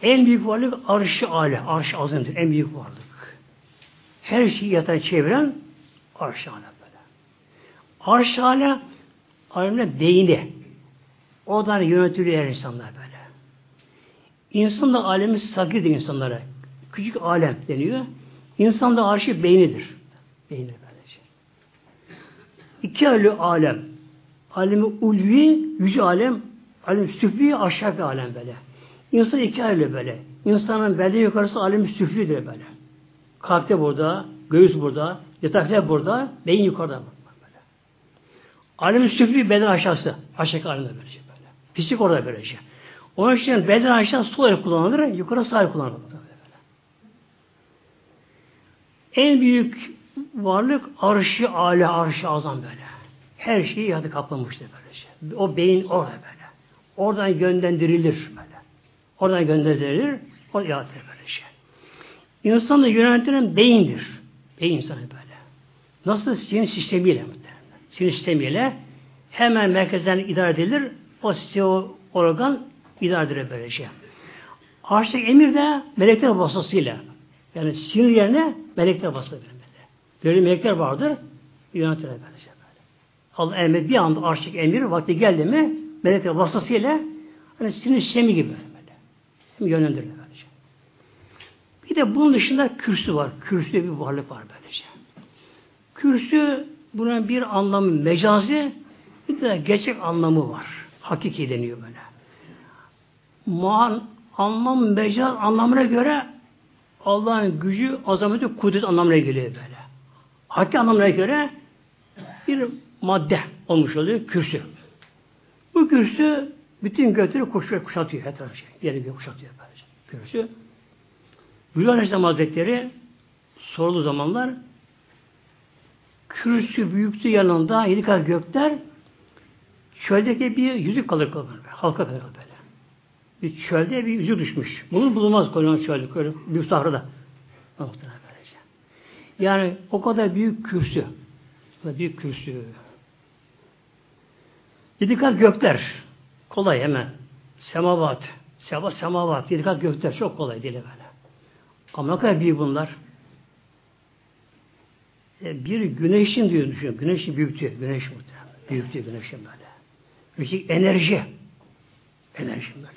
En büyük varlık arş-ı ale. Arş-ı. En büyük varlık. Her şeyi yatan çeviren arş böyle. Arş hale alemde beyni. Oradan yönetiliyor insanlar böyle. İnsan da alemi sakirdir insanlara. Küçük alem deniyor. İnsan da arşi beynidir. Beyni böylece. İki ayrı alem. Alemi ulvi, yüce alem, alem süfli, aşağı alem böyle. İnsan iki ayrı böyle. İnsanın belli yukarısı alemi süflidir böyle. Kalpte burada, göğüs burada, yatakta burada, beyin yukarıda. Böyle. Alem süfli beden aşağısı. Aşağı alemde böylece böyle. Pislik orada böylece. Onun için beden aşağı sol el kullanılır, yukarı sağ el kullanılır. Böyle. En büyük varlık arşı âle, arşı azam böyle. Her şeyi yadı kaplamıştır böylece. O beyin orada böyle. Oradan yönlendirilir böyle. Oradan gönderilir, o yaratır böylece. İnsanı yönetilen beyindir. Beyin insanı böyle. Nasıl sinir sistemiyle sinir sistemiyle hemen merkezden idare edilir. O, o organ idare edilir böyle şey. Arştaki emir de melekler vasıtasıyla. Yani sinir yerine melekler vasıtasıyla. Böyle melekler vardır. Yönetirler böyle şey. Böyle. Allah emir bir anda arştaki emir vakti geldi mi melekler vasıtasıyla hani sinir sistemi gibi böyle. Yönlendirirler böyle şey. Bir de bunun dışında kürsü var. Kürsü bir varlık var böylece. Kürsü bunun bir anlamı mecazi, bir de gerçek anlamı var. Hakiki deniyor böyle. Man, anlam mecaz anlamına göre Allah'ın gücü, azameti, kudret anlamına geliyor böyle. Hakiki anlamına göre bir madde olmuş oluyor kürsü. Bu kürsü bütün gökleri kuşatıyor, kuşatıyor her tarafı. Yeri bir kuşatıyor böylece. Kürsü. Bülü Aleyhisselam Hazretleri sorulu zamanlar kürsü büyüktü yanında yedi kat gökler çöldeki bir yüzük kalır kalır. Halka kalır böyle. Bir çölde bir yüzük düşmüş. Bunu bulunmaz kocaman çölde. Böyle büyük sahrada. Yani o kadar büyük kürsü. Büyük kürsü. Yedi kat gökler. Kolay hemen. Semavat. Sema, semavat. Yedi kat gökler. Çok kolay değil böyle. Ama ne kadar büyük bunlar. E, bir güneşin diyor düşünün. Güneşin büyüktü. Güneş muhtemelen. Büyüktü güneşin böyle. Müzik enerji. Enerji böyle.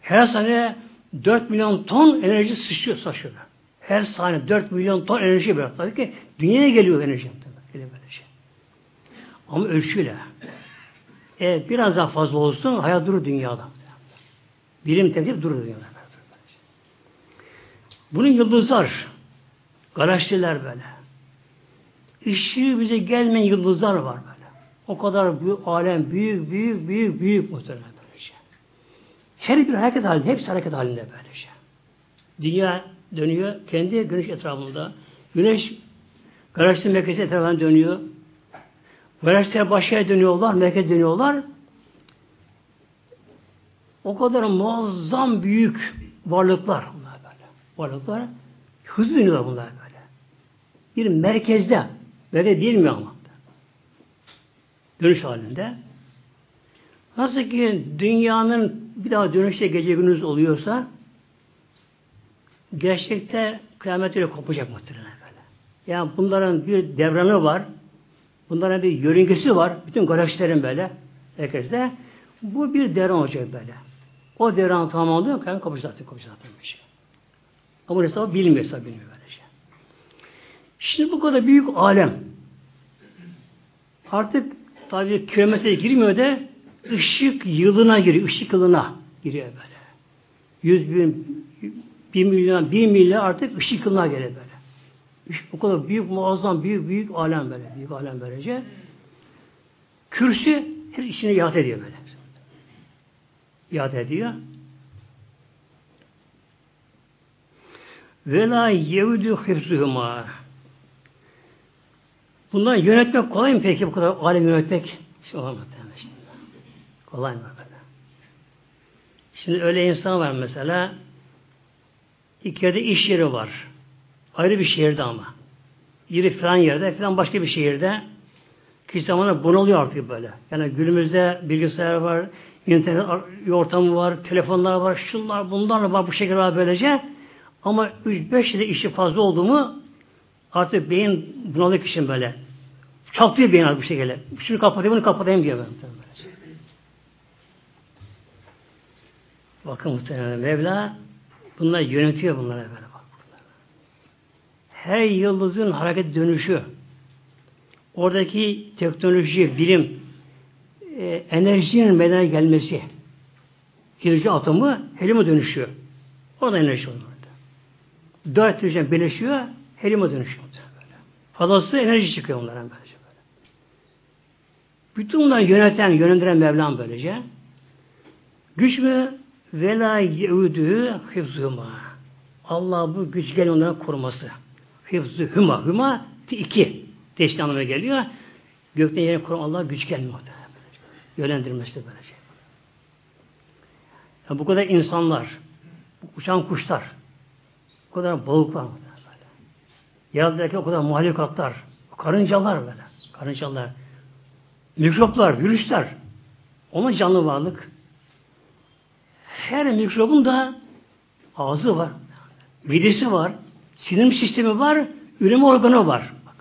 Her saniye 4 milyon ton enerji sıçrıyor, saçıyor. Her saniye 4 milyon ton enerji böyle. Tabii ki dünyaya geliyor enerji. Geliyor şey. Ama ölçüyle. E, biraz daha fazla olsun hayat durur dünyada. Bilim temsil durur dünyada. Bunun yıldızlar, galaksiler böyle. Işığı bize gelmeyen yıldızlar var böyle. O kadar büyük alem, büyük, büyük, büyük, büyük muhtemelen böylece. Şey. Her bir hareket halinde, hepsi hareket halinde böylece. Şey. Dünya dönüyor, kendi güneş etrafında. Güneş galaksi merkezi etrafında dönüyor. Galaksiler başa dönüyorlar, merkez dönüyorlar. O kadar muazzam büyük varlıklar varlıklar hızlı dönüyorlar bunlar böyle. Bir merkezde böyle değil mi ama? Dönüş halinde. Nasıl ki dünyanın bir daha dönüşte gece gündüz oluyorsa gerçekte kıyamet kopacak muhtemelen böyle. Yani bunların bir devranı var. Bunların bir yörüngesi var. Bütün galaksilerin böyle herkeste. Bu bir devran olacak böyle. O devran tamamlandı. Kıyamet kopacak zaten. Kopacak zaten bir şey. Ama hesabı bilmiyor hesabı bilmiyor böylece. Şimdi bu kadar büyük alem. Artık tabi kilometreye girmiyor da ışık yılına giriyor. ışık yılına giriyor böyle. Yüz bin, bir milyon, bir milyar artık ışık yılına gelir böyle. O kadar büyük, muazzam, büyük, büyük alem böyle. Büyük alem böylece. Kürsü her içine yat ediyor böyle. Yat ediyor. Ve la yevdü hıfzuhuma. Bundan yönetmek kolay mı peki bu kadar alem yönetmek? İşte olamaz. Kolay mı böyle? Şimdi öyle insan var mesela iki yerde iş yeri var. Ayrı bir şehirde ama. Biri falan yerde, falan başka bir şehirde. Kişi zamanla bunalıyor artık böyle. Yani günümüzde bilgisayar var, internet ortamı var, telefonlar var, şunlar bunlarla var bu şekilde böylece. Ama 3-5 yılda işi fazla oldu mu artık beyin bunalıyor kişinin böyle. Çatlıyor beyin artık bu şekilde. Şunu kapatayım, bunu kapatayım diyor. Ben. Bakın muhtemelen Mevla bunlar yönetiyor bunları böyle bak. Her yıldızın hareket dönüşü oradaki teknoloji, bilim e, enerjinin meydana gelmesi hidrojen atomu helyuma dönüşüyor. Orada enerji oluyor. Dört hidrojen birleşiyor, helyuma dönüşüyor. Böyle. Fazlası enerji çıkıyor onlardan böylece. Böyle. Bütün bunları yöneten, yönlendiren Mevlam böylece. Güç mü? Vela yeudü hıfzıma. Allah bu güç gel onların koruması. Hıfzı hüma. Hüma iki. Teşhis anlamına geliyor. Gökten yere koruman Allah güç gelmiyor. Yönlendirmesi de böyle şey. Yani bu kadar insanlar, uçan kuşlar, bu kadar balıklar böyle. Yaratıdaki o kadar mahlukatlar, karıncalar böyle. Karıncalar, mikroplar, virüsler. Ona canlı varlık. Her mikrobun da ağzı var, midesi var, sinir sistemi var, üreme organı var. Bak,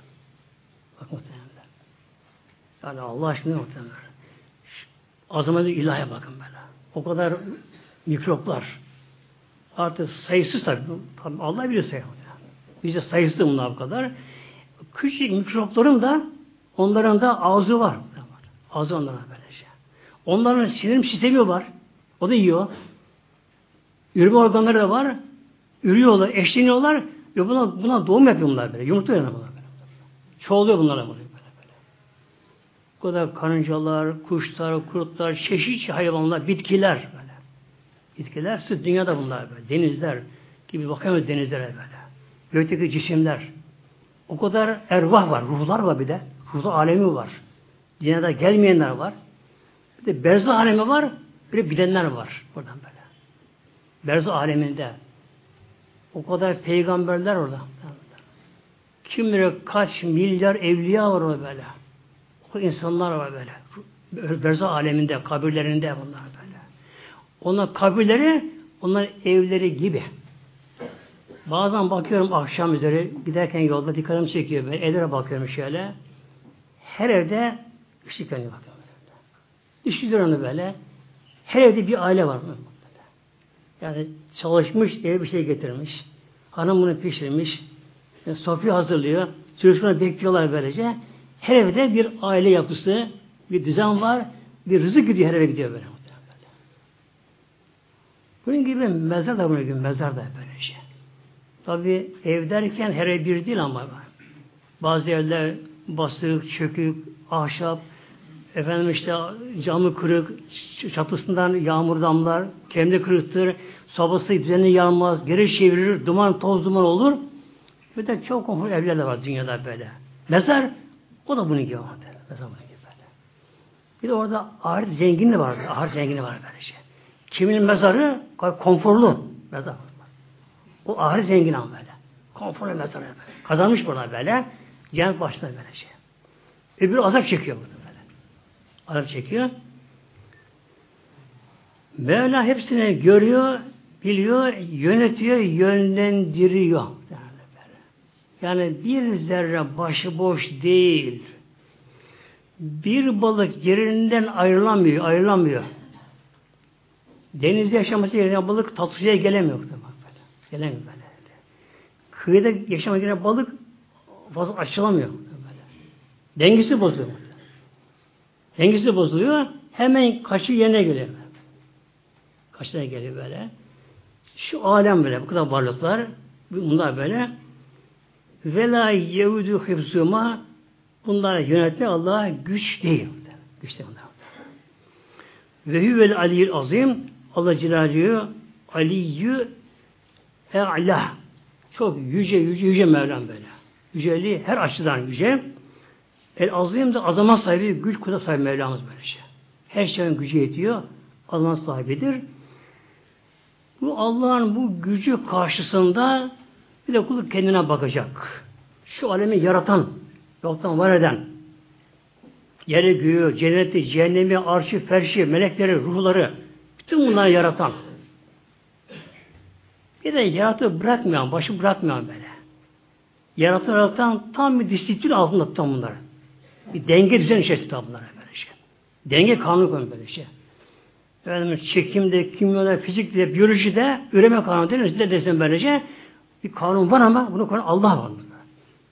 bak muhtemelen. Yani Allah aşkına muhtemelen. Azamet ilahe bakın böyle. O kadar mikroplar. Artık sayısız tabi. tabi Allah bilir sayı. Bizde sayısız bunlar bu kadar. Küçük mikropların da onların da ağzı var. Ağzı onların böylece. Onların sinir sistemi var. O da yiyor. Üreme organları da var. Ürüyorlar, eşleniyorlar ve buna, buna doğum yapıyorlar böyle. Yumurta bunlar böyle. Çoğuluyor bunlar böyle. böyle, böyle. Bu kadar karıncalar, kuşlar, kurutlar, çeşitli hayvanlar, bitkiler böyle. Bitkiler, sırt dünyada bunlar böyle. Denizler gibi bakamıyoruz denizlere böyle. Gökteki cisimler. O kadar ervah var, ruhlar var bir de. Ruhlar alemi var. Dünyada gelmeyenler var. Bir de berzah alemi var, bir de bilenler var. Buradan böyle. Berzah aleminde. O kadar peygamberler orada. Kim bilir kaç milyar evliya var orada böyle. O insanlar var böyle. Berzah aleminde, kabirlerinde bunlar böyle. Onlar kabirleri, onlar evleri gibi. Bazen bakıyorum akşam üzeri giderken yolda dikkatimi çekiyor böyle. Evlere bakıyorum şöyle. Her evde ışık yanıyor bakıyorum. Düşünüyorum onu böyle. Her evde bir aile var. Yani çalışmış, eve bir şey getirmiş. Hanım bunu pişirmiş. Yani sofra hazırlıyor. Çocuklarını bekliyorlar böylece. Her evde bir aile yapısı, bir düzen var. Bir rızık gidiyor her eve gidiyor böyle. Bunun gibi mezar da bunun gibi mezar da böyle şey. Tabi ev derken her ev bir değil ama bazı evler basık, çökük, ahşap, efendim işte camı kırık, çatısından yağmur damlar, kendi kırıktır, sobası düzenli yanmaz, geri çevirir, duman, toz duman olur. Bir de çok konfor evler de var dünyada böyle. Mezar, o da bunun gibi. Mezar bunun gibi böyle. Bir de orada ahiret zengini var. Ahiret zengini var böyle şey. Kiminin mezarı konforlu mezar. O ahiret zengin ama böyle. Konforlu mezarı. Kazanmış burada böyle. Cennet başına böyle şey. Öbürü azap çekiyor burada böyle. Azap çekiyor. Mevla hepsini görüyor, biliyor, yönetiyor, yönlendiriyor. Yani bir zerre başıboş değil. Bir balık yerinden ayrılamıyor, ayrılamıyor. Denizde yaşaması gereken balık tatlıya gelemiyor. Gelemiyor böyle. Kıyıda yaşamak gereken balık fazla açılamıyor. Böyle. Dengesi bozuluyor. Dengesi bozuluyor. Hemen kaçı yerine geliyor. Kaçına geliyor böyle. Şu alem böyle, bu kadar varlıklar, bunlar böyle. Ve la yevudu hıfzuma bunlara yönetme Allah'a güç değil. Güç değil bunlar. Ve huvel aliyyül azim Allah Celaluhu aliyyü e'la çok yüce yüce yüce Mevlam böyle. Yüceliği her açıdan yüce. El azim de azamat sahibi, güç kudret sahibi Mevlamız böyle şey. Her şeyin gücü yetiyor. Azamat sahibidir. Bu Allah'ın bu gücü karşısında bir de kul kendine bakacak. Şu alemi yaratan, yoktan var eden, yeri göğü, cenneti, cehennemi, arşı, ferşi, melekleri, ruhları, bütün bunları yaratan. Bir de yaratığı bırakmayan, başı bırakmayan böyle. Yaratı yaratan tam bir disiplin altında tutan bunları. Bir denge düzen içerisinde tutan bunları böyle şey. Denge kanunu koyun böyle şey. Efendim, çekimde, kimyada, fizikte, biyolojide, üreme kanunu değil mi? desem böylece bir kanun var ama bunu koyan Allah var burada.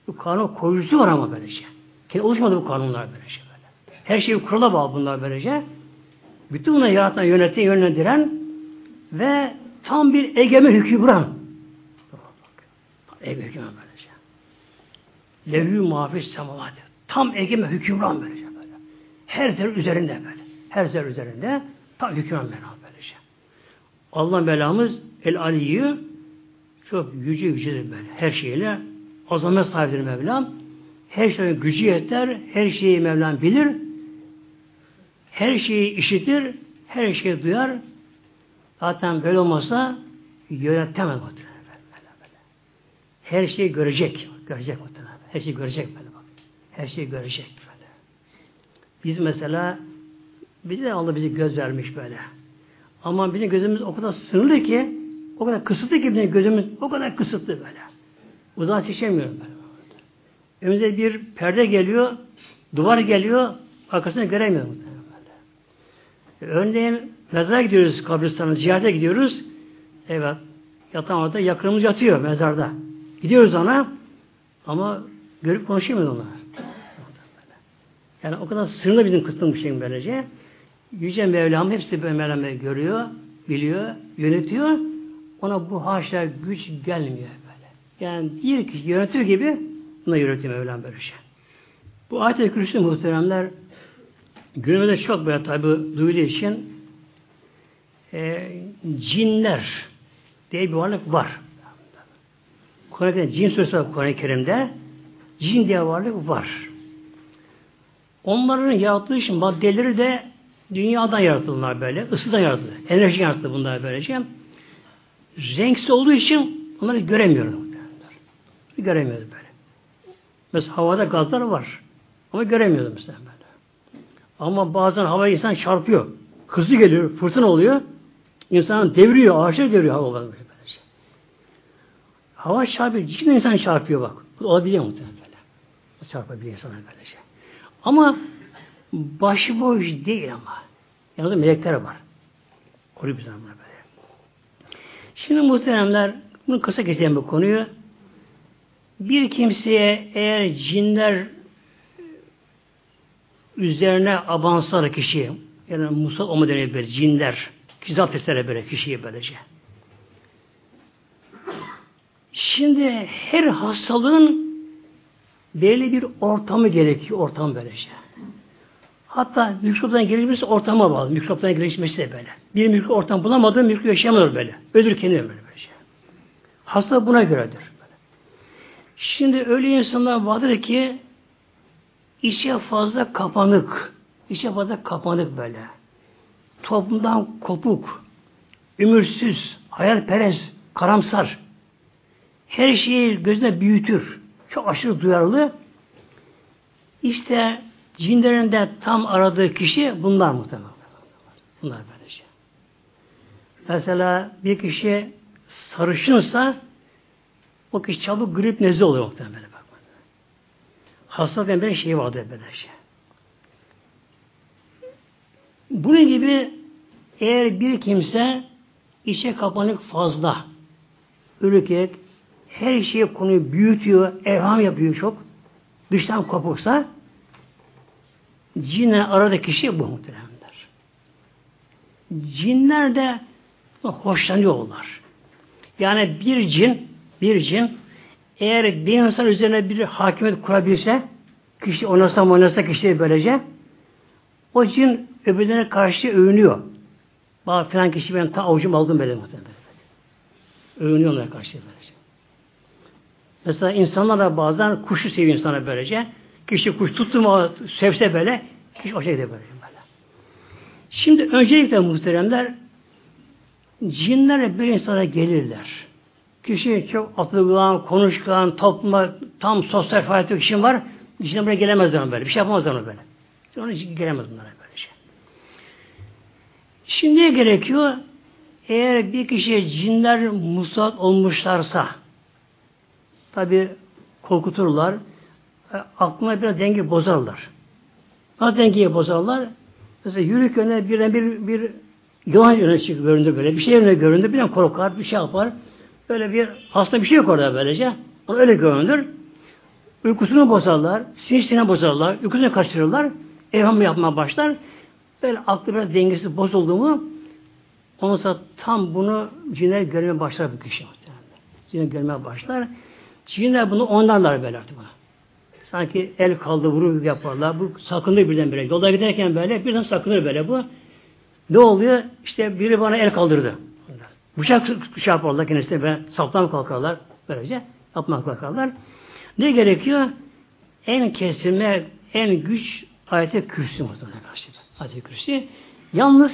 Bu kanun koyucusu var ama böylece. Kendi oluşmadı bu kanunlar böylece böyle. Her şeyi kurala bağlı bunlar böylece. Bütün bunları yaratan, yöneten, yönlendiren ve tam bir egemen hükümran. Egemen hükümran böylece. Levhü muhafiz semavat. Tam egemen hükümran böylece böyle. Her zer üzerinde böyle. Her zer üzerinde tam hükümran Mevlam böylece. Allah belamız el aliyyü çok yüce yücedir böyle. Her şeyle azamet sahibidir Mevlam. Her şeyin gücü yeter. Her şeyi Mevlam bilir. Her şeyi işitir. Her şeyi duyar. Zaten böyle olmasa yönetemez böyle. Her şeyi görecek. Görecek muhtemelen. Her şeyi görecek böyle bak. Her şeyi görecek böyle. Biz mesela bize Allah bizi göz vermiş böyle. Ama bizim gözümüz o kadar sınırlı ki o kadar kısıtlı ki bizim gözümüz o kadar kısıtlı böyle. Uzağa seçemiyorum böyle. Önümüze bir perde geliyor, duvar geliyor, arkasını göremiyorum. Örneğin mezara gidiyoruz kabristanı, ziyarete gidiyoruz. Evet, yatan orada yakınımız yatıyor mezarda. Gidiyoruz ona ama görüp konuşamıyoruz onlar. Yani o kadar sınırlı bizim kısmı bir şey böylece. Yüce Mevlam hepsi böyle Mevlam görüyor, biliyor, yönetiyor. Ona bu haşa güç gelmiyor böyle. Yani bir kişi yönetir gibi buna yönetiyor Mevlam böyle şey. Bu ayet-i kürsü muhteremler günümüzde çok böyle tabi duyduğu için e, cinler diye bir varlık var. Kur'an-ı cin sözü var Kur'an-ı Kerim'de. Cin diye varlık var. Onların yarattığı için maddeleri de dünyadan yaratılırlar böyle. Isıdan yaratılır. Enerji yaratılır bunlar böylece. Renksiz olduğu için onları göremiyorum. Göremiyoruz böyle. Mesela havada gazlar var. Ama göremiyoruz mesela. Ama bazen hava insan çarpıyor. Hızlı geliyor, fırtına oluyor. İnsan devriyor, ağaçlar devriyor hava böyle. Hava çarpıyor, cidden insan çarpıyor bak. Bu olabiliyor muhtemelen böyle. Çarpabiliyor insana böylece. Ama başıboş değil ama. Yanında melekler var. Koruyor bizi böyle. Şimdi muhteremler, bunu kısa geçelim bu konuyu. Bir kimseye eğer cinler üzerine abansar kişi, yani Musa o mu denebilir, cinler, kizap etseler böyle kişiyi böylece. Şimdi her hastalığın belli bir ortamı gerekiyor, ortam böylece. Hatta mikroptan gelişmesi ortama bağlı. Mikroptan gelişmesi de böyle. Bir mikrop ortam bulamadığı mikrop yaşamıyor böyle. Ölür kendine böyle böyle şey. Hasta buna göredir. Böyle. Şimdi öyle insanlar vardır ki içe fazla kapanık. içe fazla kapanık böyle. Toplumdan kopuk, ümürsüz, hayalperest, karamsar. Her şeyi gözüne büyütür. Çok aşırı duyarlı. İşte Cinlerin de tam aradığı kişi bunlar muhtemelen. Bunlar böylece. Şey. Mesela bir kişi sarışınsa o kişi çabuk grip nezle oluyor muhtemelen. Bak. Hastalıkların bir şey vardır böyle şey. Bunun gibi eğer bir kimse içe kapanık fazla ürkek her şeyi konuyu büyütüyor, evham yapıyor çok dıştan kopuksa Cinle arada kişi bu muhteremler. Cinler de hoşlanıyorlar. Yani bir cin, bir cin eğer bir insan üzerine bir hakimiyet kurabilse, kişi oynasa oynasa kişiyi böylece, o cin öbürlerine karşı övünüyor. Bak filan kişi ben ta avucum aldım böyle muhtemelen. Övünüyor onlara karşı böylece. Mesela insanlar da bazen kuşu seviyor insana böylece. Kişi kuş tuttu mu sevse böyle, kişi o şekilde böyle. böyle. Şimdi öncelikle muhteremler cinler bir insana gelirler. Kişi çok atılgan, konuşkan, topluma tam sosyal faaliyeti kişi var. Cinler buraya gelemezler böyle. Bir şey yapamazlar ona böyle. Onun için gelemez bunlara böyle şey. Şimdi ne gerekiyor? Eğer bir kişiye cinler musallat olmuşlarsa tabi korkuturlar. E, aklına biraz denge bozarlar. Nasıl dengeyi bozarlar? Mesela yürürken birden bir, bir yılan yöne çıkıyor göründü böyle. Bir şey yöne göründü. Birden korkar, bir şey yapar. Böyle bir hasta bir şey yok orada böylece. Onu öyle görünür. Uykusunu bozarlar, sinirine bozarlar, uykusunu kaçırırlar, evhamı yapmaya başlar. Böyle aklı biraz dengesi bozuldu mu ondan sonra tam bunu cinler görmeye başlar bu kişi. Cinler görmeye başlar. Cinler bunu onlarlar böyle artık buna. Sanki el kaldı vurur yaparlar. Bu sakınır birdenbire. Yolda giderken böyle birden sakınır böyle bu. Ne oluyor? İşte biri bana el kaldırdı. Bıçak şey yaparlar kendisi ve saptan kalkarlar. Böylece yapmak kalkarlar. Ne gerekiyor? En kesime, en güç ayete kürsü muhtemelen karşı. Ayete kürsü. Yalnız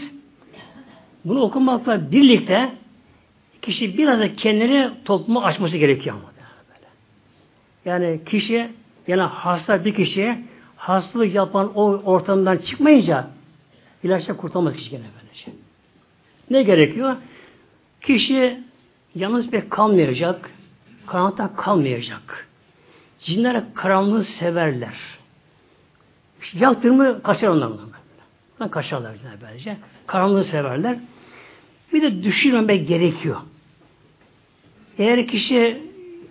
bunu okumakla birlikte kişi biraz da kendini topluma açması gerekiyor ama. Böyle. Yani kişi yani hasta bir kişi hastalık yapan o ortamdan çıkmayınca ilaçla kurtulmaz kişi gene böylece. Ne gerekiyor? Kişi yalnız pek kalmayacak, karanlıkta kalmayacak. Cinler karanlığı severler. Yaktığımı kaçar onlardan. Ben kaçarlar cinler böylece. Karanlığı severler. Bir de düşünmemek gerekiyor. Eğer kişi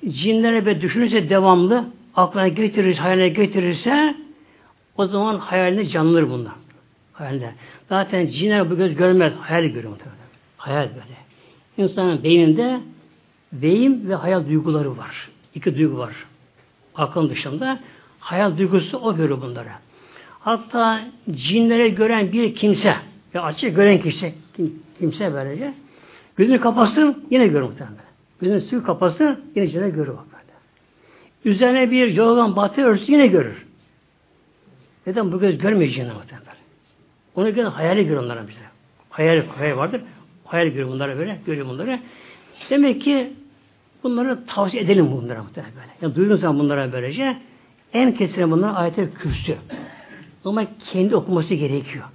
cinlere ve düşünürse devamlı aklına getirir, hayaline getirirse o zaman hayalinde canlanır bunlar. Hayalinde. Zaten cinler bu göz görmez. Hayal görüyor. Hayal böyle. İnsanın beyninde beyin ve hayal duyguları var. İki duygu var. Aklın dışında. Hayal duygusu o görüyor bunları. Hatta cinlere gören bir kimse ya açık gören kişi kimse böylece gözünü kapatsın yine görür muhtemelen. Gözünü suyu kapatsın yine cinler görür böyle. Üzerine bir yorgan batı örsün yine görür. Neden bu göz görmüyor cinler muhtemelen. Onu göre hayali görüyor onlara bize. Hayal, hayal vardır. Hayal görüyor bunlara böyle. Görüyor bunları. Demek ki bunları tavsiye edelim bunlara muhtemelen böyle. Yani duydun sen bunlara böylece en kesin bunlar ayet-i kürsü. Ama kendi okuması gerekiyor.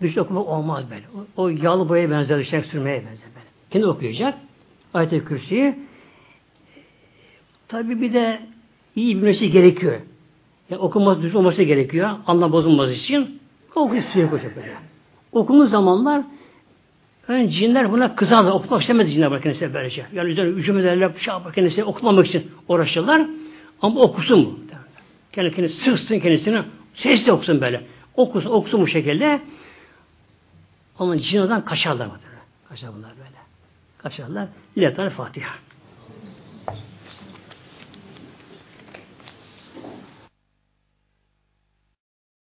Dış okuma olmaz böyle. O, o yağlı boyaya benzer, dışarı sürmeye benzer böyle. Kendi okuyacak. Ayet-i Kürsi'yi. Tabi bir de iyi bilmesi gerekiyor. Yani okuması, düz olması gerekiyor. Anlam bozulması için. Okuyup suya koşacak böyle. Okuduğu zamanlar ön cinler buna kızarlar. Okumak istemez cinler buna kendisi böylece. Yani üzerine hücum ederler, şey yapar kendisi okumamak için uğraşırlar. Ama okusun bu. Kendi kendini sıksın kendisini. Sesli okusun böyle. Okusun, okusun bu şekilde. Ama cinadan kaçarlar. Kaçar bunlar böyle. Kaçarlar. İlahi Fatiha.